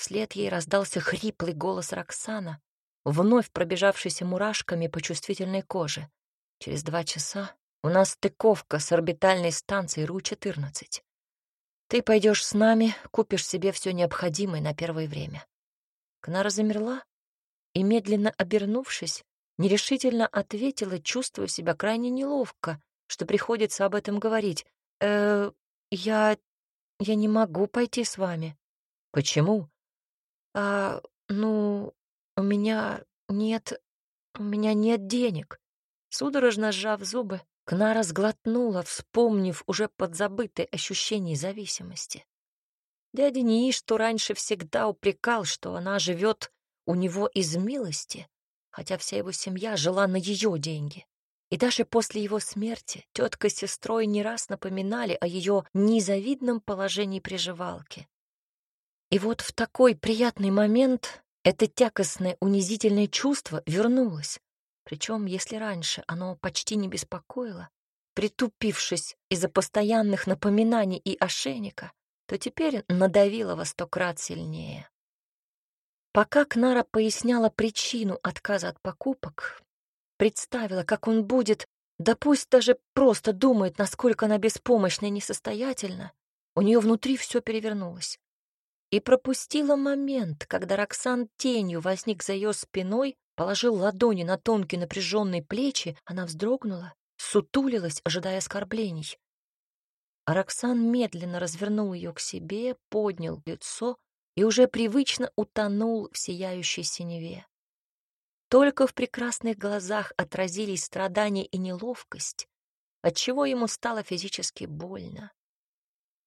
S1: Вслед ей раздался хриплый голос Роксана, вновь пробежавшийся мурашками по чувствительной коже. «Через два часа у нас стыковка с орбитальной станцией Ру-14. Ты пойдешь с нами, купишь себе все необходимое на первое время. Кнара замерла и, медленно обернувшись, нерешительно ответила, чувствуя себя крайне неловко что приходится об этом говорить. Э, я... я не могу пойти с вами. Почему? А, ну, у меня нет... у меня нет денег. Судорожно сжав зубы, Кнара сглотнула, вспомнив уже подзабытые ощущения зависимости. Дядя Нии, что раньше всегда упрекал, что она живет у него из милости, хотя вся его семья жила на ее деньги. И даже после его смерти тетка с сестрой не раз напоминали о ее незавидном положении приживалки. И вот в такой приятный момент это тягостное унизительное чувство вернулось. Причем, если раньше оно почти не беспокоило, притупившись из-за постоянных напоминаний и ошейника, то теперь надавило во сто крат сильнее. Пока Кнара поясняла причину отказа от покупок, представила, как он будет, да пусть даже просто думает, насколько она беспомощна и несостоятельна, у нее внутри все перевернулось. И пропустила момент, когда Роксан тенью возник за ее спиной, положил ладони на тонкие напряженные плечи, она вздрогнула, сутулилась, ожидая оскорблений. Роксан медленно развернул ее к себе, поднял лицо и уже привычно утонул в сияющей синеве. Только в прекрасных глазах отразились страдания и неловкость, отчего ему стало физически больно.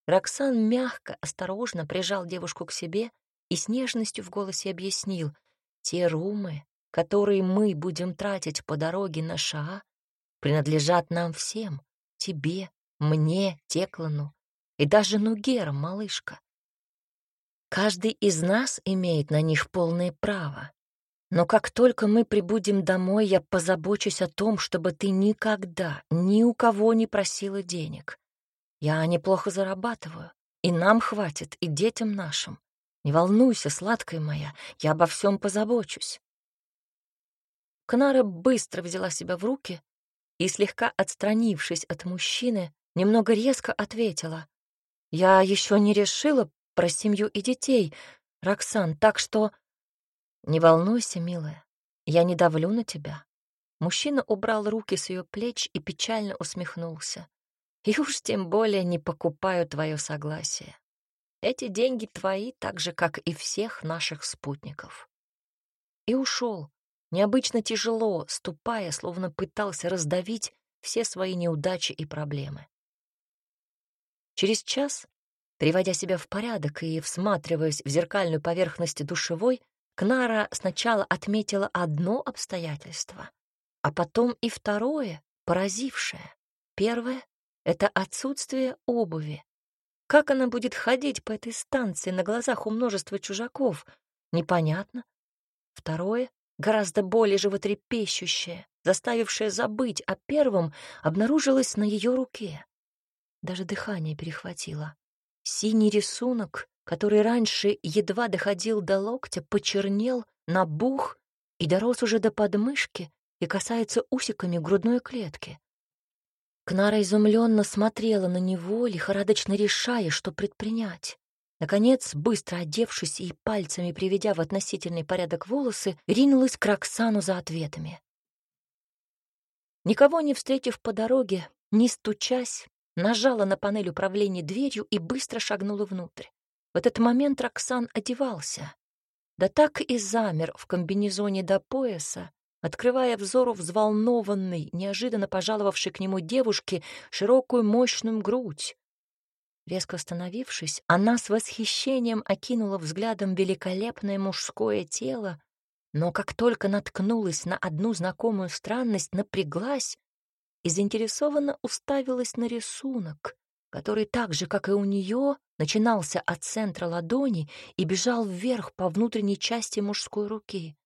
S1: Роксан мягко, осторожно прижал девушку к себе и с нежностью в голосе объяснил, те румы, которые мы будем тратить по дороге на Шаа, принадлежат нам всем, тебе, мне, Теклану и даже Нугера, малышка. Каждый из нас имеет на них полное право. Но как только мы прибудем домой, я позабочусь о том, чтобы ты никогда ни у кого не просила денег. Я неплохо зарабатываю, и нам хватит, и детям нашим. Не волнуйся, сладкая моя, я обо всем позабочусь. Кнара быстро взяла себя в руки и, слегка отстранившись от мужчины, немного резко ответила. «Я еще не решила про семью и детей, Роксан, так что «Не волнуйся, милая, я не давлю на тебя». Мужчина убрал руки с ее плеч и печально усмехнулся. «И уж тем более не покупаю твое согласие. Эти деньги твои, так же, как и всех наших спутников». И ушел, необычно тяжело, ступая, словно пытался раздавить все свои неудачи и проблемы. Через час, приводя себя в порядок и всматриваясь в зеркальную поверхность душевой, Кнара сначала отметила одно обстоятельство, а потом и второе, поразившее. Первое — это отсутствие обуви. Как она будет ходить по этой станции на глазах у множества чужаков, непонятно. Второе, гораздо более животрепещущее, заставившее забыть о первом, обнаружилось на ее руке. Даже дыхание перехватило. Синий рисунок который раньше едва доходил до локтя, почернел, набух и дорос уже до подмышки и касается усиками грудной клетки. Кнара изумленно смотрела на него, лихорадочно решая, что предпринять. Наконец, быстро одевшись и пальцами приведя в относительный порядок волосы, ринулась к Роксану за ответами. Никого не встретив по дороге, не стучась, нажала на панель управления дверью и быстро шагнула внутрь. В этот момент Роксан одевался. Да так и замер в комбинезоне до пояса, открывая взору взволнованной, неожиданно пожаловавшей к нему девушке широкую мощную грудь. Резко остановившись, она с восхищением окинула взглядом великолепное мужское тело, но как только наткнулась на одну знакомую странность, напряглась и заинтересованно уставилась на рисунок, который так же, как и у нее, начинался от центра ладони и бежал вверх по внутренней части мужской руки.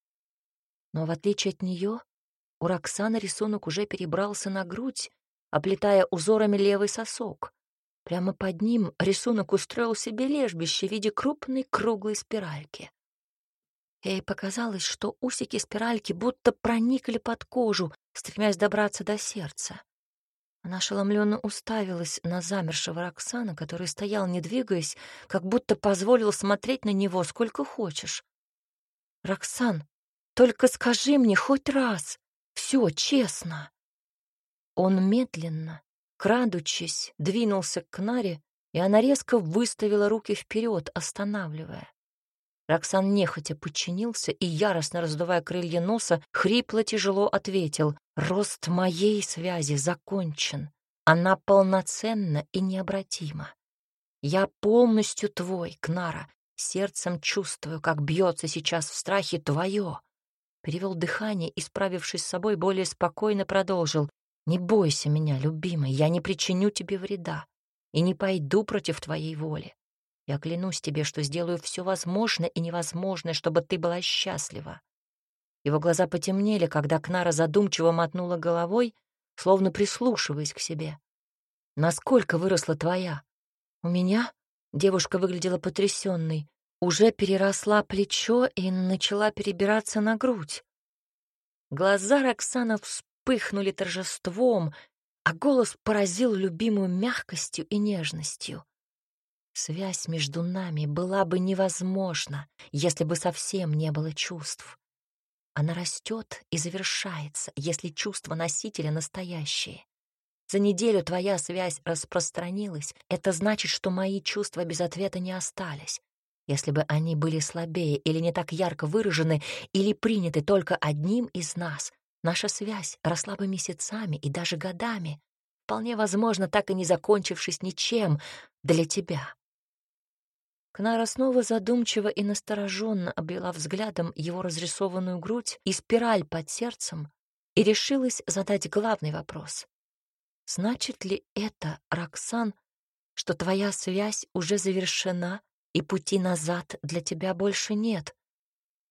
S1: Но в отличие от нее, у Роксаны рисунок уже перебрался на грудь, оплетая узорами левый сосок. Прямо под ним рисунок устроил себе лежбище в виде крупной круглой спиральки. Ей показалось, что усики спиральки будто проникли под кожу, стремясь добраться до сердца. Она ошеломленно уставилась на замершего Роксана, который стоял, не двигаясь, как будто позволил смотреть на него сколько хочешь. «Роксан, только скажи мне хоть раз, все честно». Он медленно, крадучись, двинулся к Наре, и она резко выставила руки вперед, останавливая. Роксан нехотя подчинился и, яростно раздувая крылья носа, хрипло тяжело ответил «Рост моей связи закончен. Она полноценна и необратима. Я полностью твой, Кнара. Сердцем чувствую, как бьется сейчас в страхе твое». Перевел дыхание и, справившись с собой, более спокойно продолжил. «Не бойся меня, любимый, я не причиню тебе вреда и не пойду против твоей воли. Я клянусь тебе, что сделаю все возможное и невозможное, чтобы ты была счастлива». Его глаза потемнели, когда Кнара задумчиво мотнула головой, словно прислушиваясь к себе. «Насколько выросла твоя?» «У меня?» — девушка выглядела потрясенной. Уже переросла плечо и начала перебираться на грудь. Глаза Роксана вспыхнули торжеством, а голос поразил любимую мягкостью и нежностью. Связь между нами была бы невозможна, если бы совсем не было чувств. Она растет и завершается, если чувства носителя настоящие. За неделю твоя связь распространилась. Это значит, что мои чувства без ответа не остались. Если бы они были слабее или не так ярко выражены, или приняты только одним из нас, наша связь росла бы месяцами и даже годами, вполне возможно, так и не закончившись ничем для тебя. Кнара снова задумчиво и настороженно обвела взглядом его разрисованную грудь и спираль под сердцем и решилась задать главный вопрос. «Значит ли это, Роксан, что твоя связь уже завершена и пути назад для тебя больше нет?»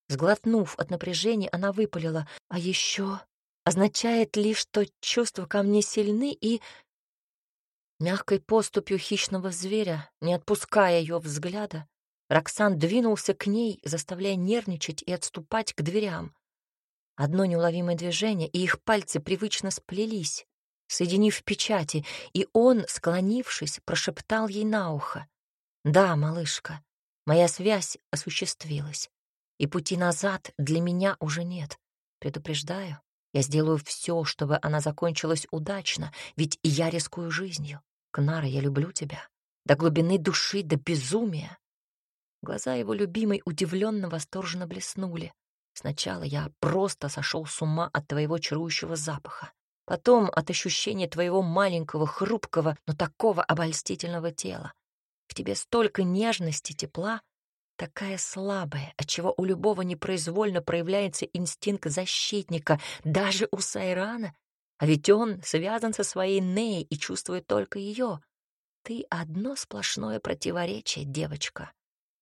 S1: Сглотнув от напряжения, она выпалила. «А еще означает ли, что чувства ко мне сильны и Мягкой поступью хищного зверя, не отпуская ее взгляда, Роксан двинулся к ней, заставляя нервничать и отступать к дверям. Одно неуловимое движение, и их пальцы привычно сплелись, соединив печати, и он, склонившись, прошептал ей на ухо. «Да, малышка, моя связь осуществилась, и пути назад для меня уже нет. Предупреждаю, я сделаю все, чтобы она закончилась удачно, ведь я рискую жизнью. Кнара, я люблю тебя. До глубины души, до безумия. Глаза его любимой удивленно восторженно блеснули. Сначала я просто сошел с ума от твоего чарующего запаха. Потом от ощущения твоего маленького, хрупкого, но такого обольстительного тела. Тебе столько нежности, тепла, такая слабая, отчего у любого непроизвольно проявляется инстинкт защитника, даже у Сайрана. А ведь он связан со своей Ней и чувствует только ее. Ты одно сплошное противоречие, девочка.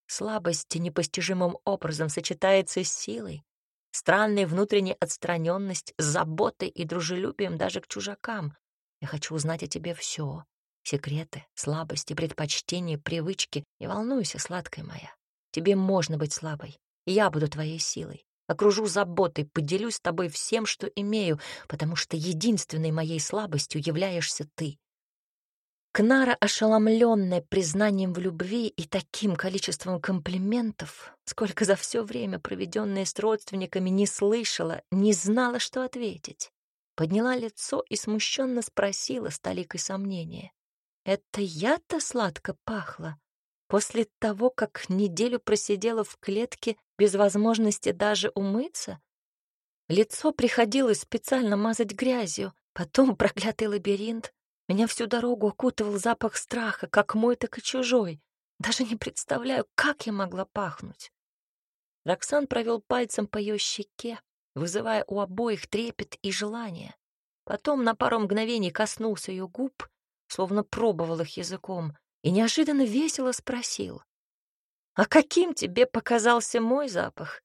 S1: Слабость непостижимым образом сочетается с силой, странная внутренняя отстраненность заботой и дружелюбием даже к чужакам. Я хочу узнать о тебе все. Секреты, слабости, предпочтения, привычки. Не волнуйся, сладкая моя. Тебе можно быть слабой. Я буду твоей силой. Окружу заботой, поделюсь с тобой всем, что имею, потому что единственной моей слабостью являешься ты. Кнара, ошеломленная признанием в любви и таким количеством комплиментов, сколько за все время, проведенное с родственниками, не слышала, не знала, что ответить. Подняла лицо и смущенно спросила с толикой сомнения. «Это я-то сладко пахла?» После того, как неделю просидела в клетке без возможности даже умыться? Лицо приходилось специально мазать грязью, потом проклятый лабиринт. Меня всю дорогу окутывал запах страха, как мой, так и чужой. Даже не представляю, как я могла пахнуть. Роксан провел пальцем по ее щеке, вызывая у обоих трепет и желание. Потом на пару мгновений коснулся ее губ, словно пробовал их языком, и неожиданно весело спросил. «А каким тебе показался мой запах?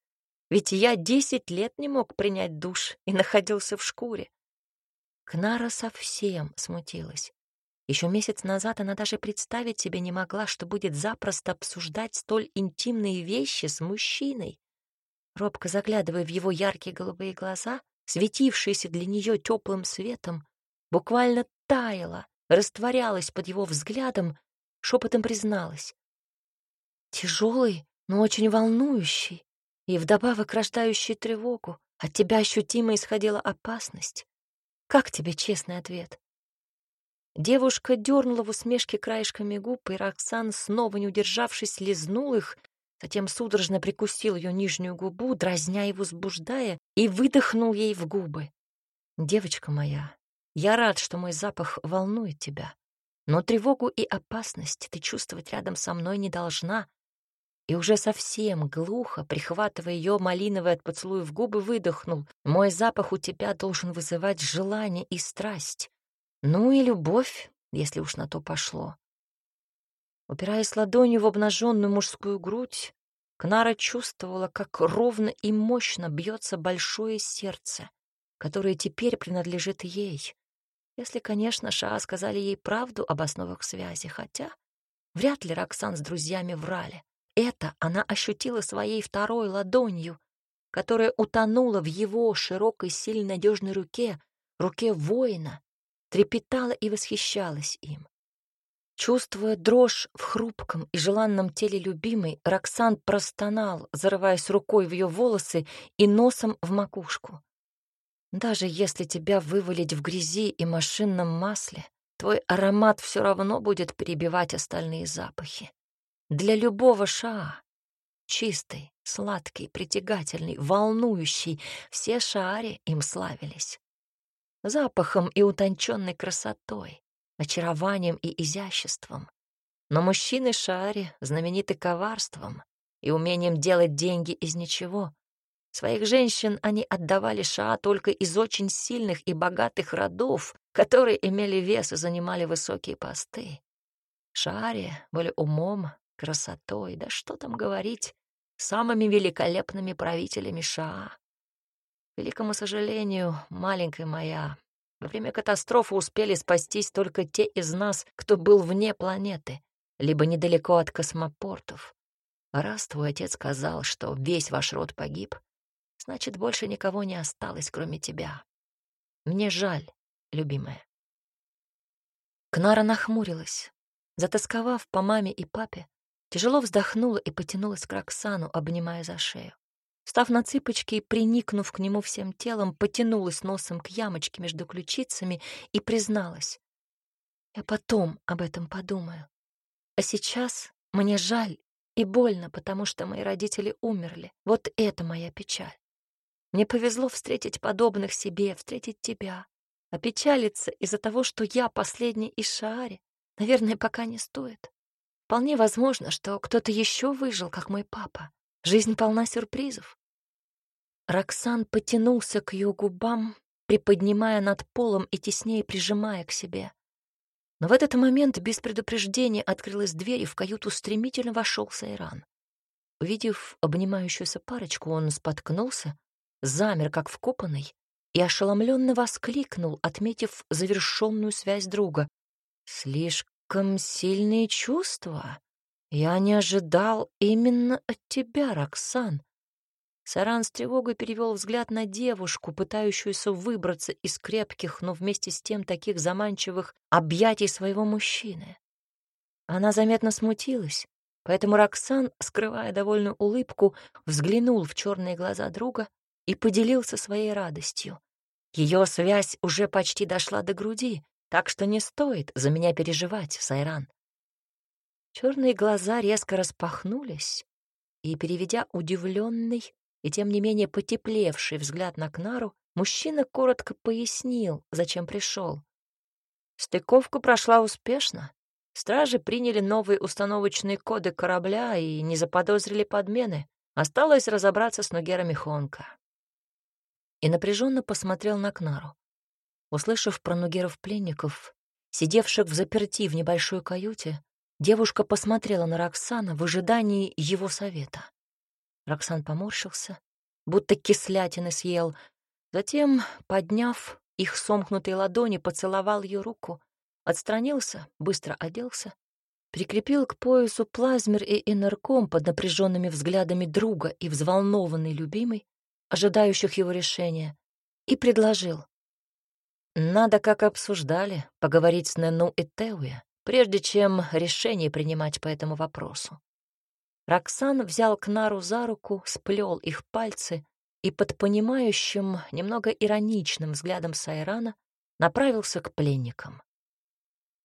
S1: Ведь я десять лет не мог принять душ и находился в шкуре». Кнара совсем смутилась. Еще месяц назад она даже представить себе не могла, что будет запросто обсуждать столь интимные вещи с мужчиной. Робко заглядывая в его яркие голубые глаза, светившиеся для нее теплым светом, буквально таяла, растворялась под его взглядом шепотом призналась. Тяжелый, но очень волнующий, и вдобавок рождающий тревогу. От тебя ощутимо исходила опасность. Как тебе честный ответ? Девушка дернула в усмешке краешками губ, и Роксан, снова не удержавшись, лизнул их, затем судорожно прикусил ее нижнюю губу, дразня и возбуждая, и выдохнул ей в губы. «Девочка моя, я рад, что мой запах волнует тебя, но тревогу и опасность ты чувствовать рядом со мной не должна». И уже совсем глухо, прихватывая ее малиновый от поцелуев губы, выдохнул. «Мой запах у тебя должен вызывать желание и страсть. Ну и любовь, если уж на то пошло». Упираясь ладонью в обнаженную мужскую грудь, Кнара чувствовала, как ровно и мощно бьется большое сердце, которое теперь принадлежит ей. Если, конечно, Шаа сказали ей правду об основах связи, хотя вряд ли Роксан с друзьями врали. Это она ощутила своей второй ладонью, которая утонула в его широкой, сильной, надежной руке, руке воина, трепетала и восхищалась им. Чувствуя дрожь в хрупком и желанном теле любимой, Роксан простонал, зарываясь рукой в ее волосы и носом в макушку. Даже если тебя вывалить в грязи и машинном масле, твой аромат все равно будет перебивать остальные запахи. Для любого шаа — чистый, сладкий, притягательный, волнующий — все шаари им славились. Запахом и утонченной красотой, очарованием и изяществом. Но мужчины Шаари знамениты коварством и умением делать деньги из ничего. Своих женщин они отдавали Шаа только из очень сильных и богатых родов, которые имели вес и занимали высокие посты. Шаари были умом, красотой, да что там говорить, самыми великолепными правителями Шаа. К великому сожалению, маленькая моя, во время катастрофы успели спастись только те из нас, кто был вне планеты, либо недалеко от космопортов. Раз твой отец сказал, что весь ваш род погиб, значит, больше никого не осталось, кроме тебя. Мне жаль, любимая. Кнара нахмурилась. Затасковав по маме и папе, тяжело вздохнула и потянулась к Роксану, обнимая за шею. Став на цыпочки и приникнув к нему всем телом, потянулась носом к ямочке между ключицами и призналась. «Я потом об этом подумаю. А сейчас мне жаль и больно, потому что мои родители умерли. Вот это моя печаль. Мне повезло встретить подобных себе, встретить тебя. А печалиться из-за того, что я последний из Шаари, наверное, пока не стоит. Вполне возможно, что кто-то еще выжил, как мой папа. Жизнь полна сюрпризов. Роксан потянулся к ее губам, приподнимая над полом и теснее прижимая к себе. Но в этот момент без предупреждения открылась дверь, и в каюту стремительно вошел Сайран. Увидев обнимающуюся парочку, он споткнулся, замер как вкопанный и ошеломленно воскликнул, отметив завершенную связь друга. «Слишком сильные чувства. Я не ожидал именно от тебя, Роксан. Саран с тревогой перевел взгляд на девушку, пытающуюся выбраться из крепких, но вместе с тем таких заманчивых объятий своего мужчины. Она заметно смутилась, поэтому Роксан, скрывая довольную улыбку, взглянул в черные глаза друга и поделился своей радостью. Ее связь уже почти дошла до груди, так что не стоит за меня переживать, Сайран. Черные глаза резко распахнулись, и, переведя удивленный, и тем не менее потеплевший взгляд на Кнару, мужчина коротко пояснил, зачем пришел. Стыковка прошла успешно. Стражи приняли новые установочные коды корабля и не заподозрили подмены. Осталось разобраться с Нугерами Хонка. И напряженно посмотрел на Кнару. Услышав про Нугеров-пленников, сидевших в заперти в небольшой каюте, девушка посмотрела на Роксана в ожидании его совета. Роксан поморщился, будто кислятины съел. Затем, подняв их сомкнутые ладони, поцеловал ее руку, отстранился, быстро оделся, прикрепил к поясу плазмер и энергом под напряженными взглядами друга и взволнованной любимой, ожидающих его решения, и предложил. «Надо, как обсуждали, поговорить с Нену и Теуя, прежде чем решение принимать по этому вопросу. Роксан взял Кнару за руку, сплел их пальцы и под понимающим, немного ироничным взглядом Сайрана направился к пленникам.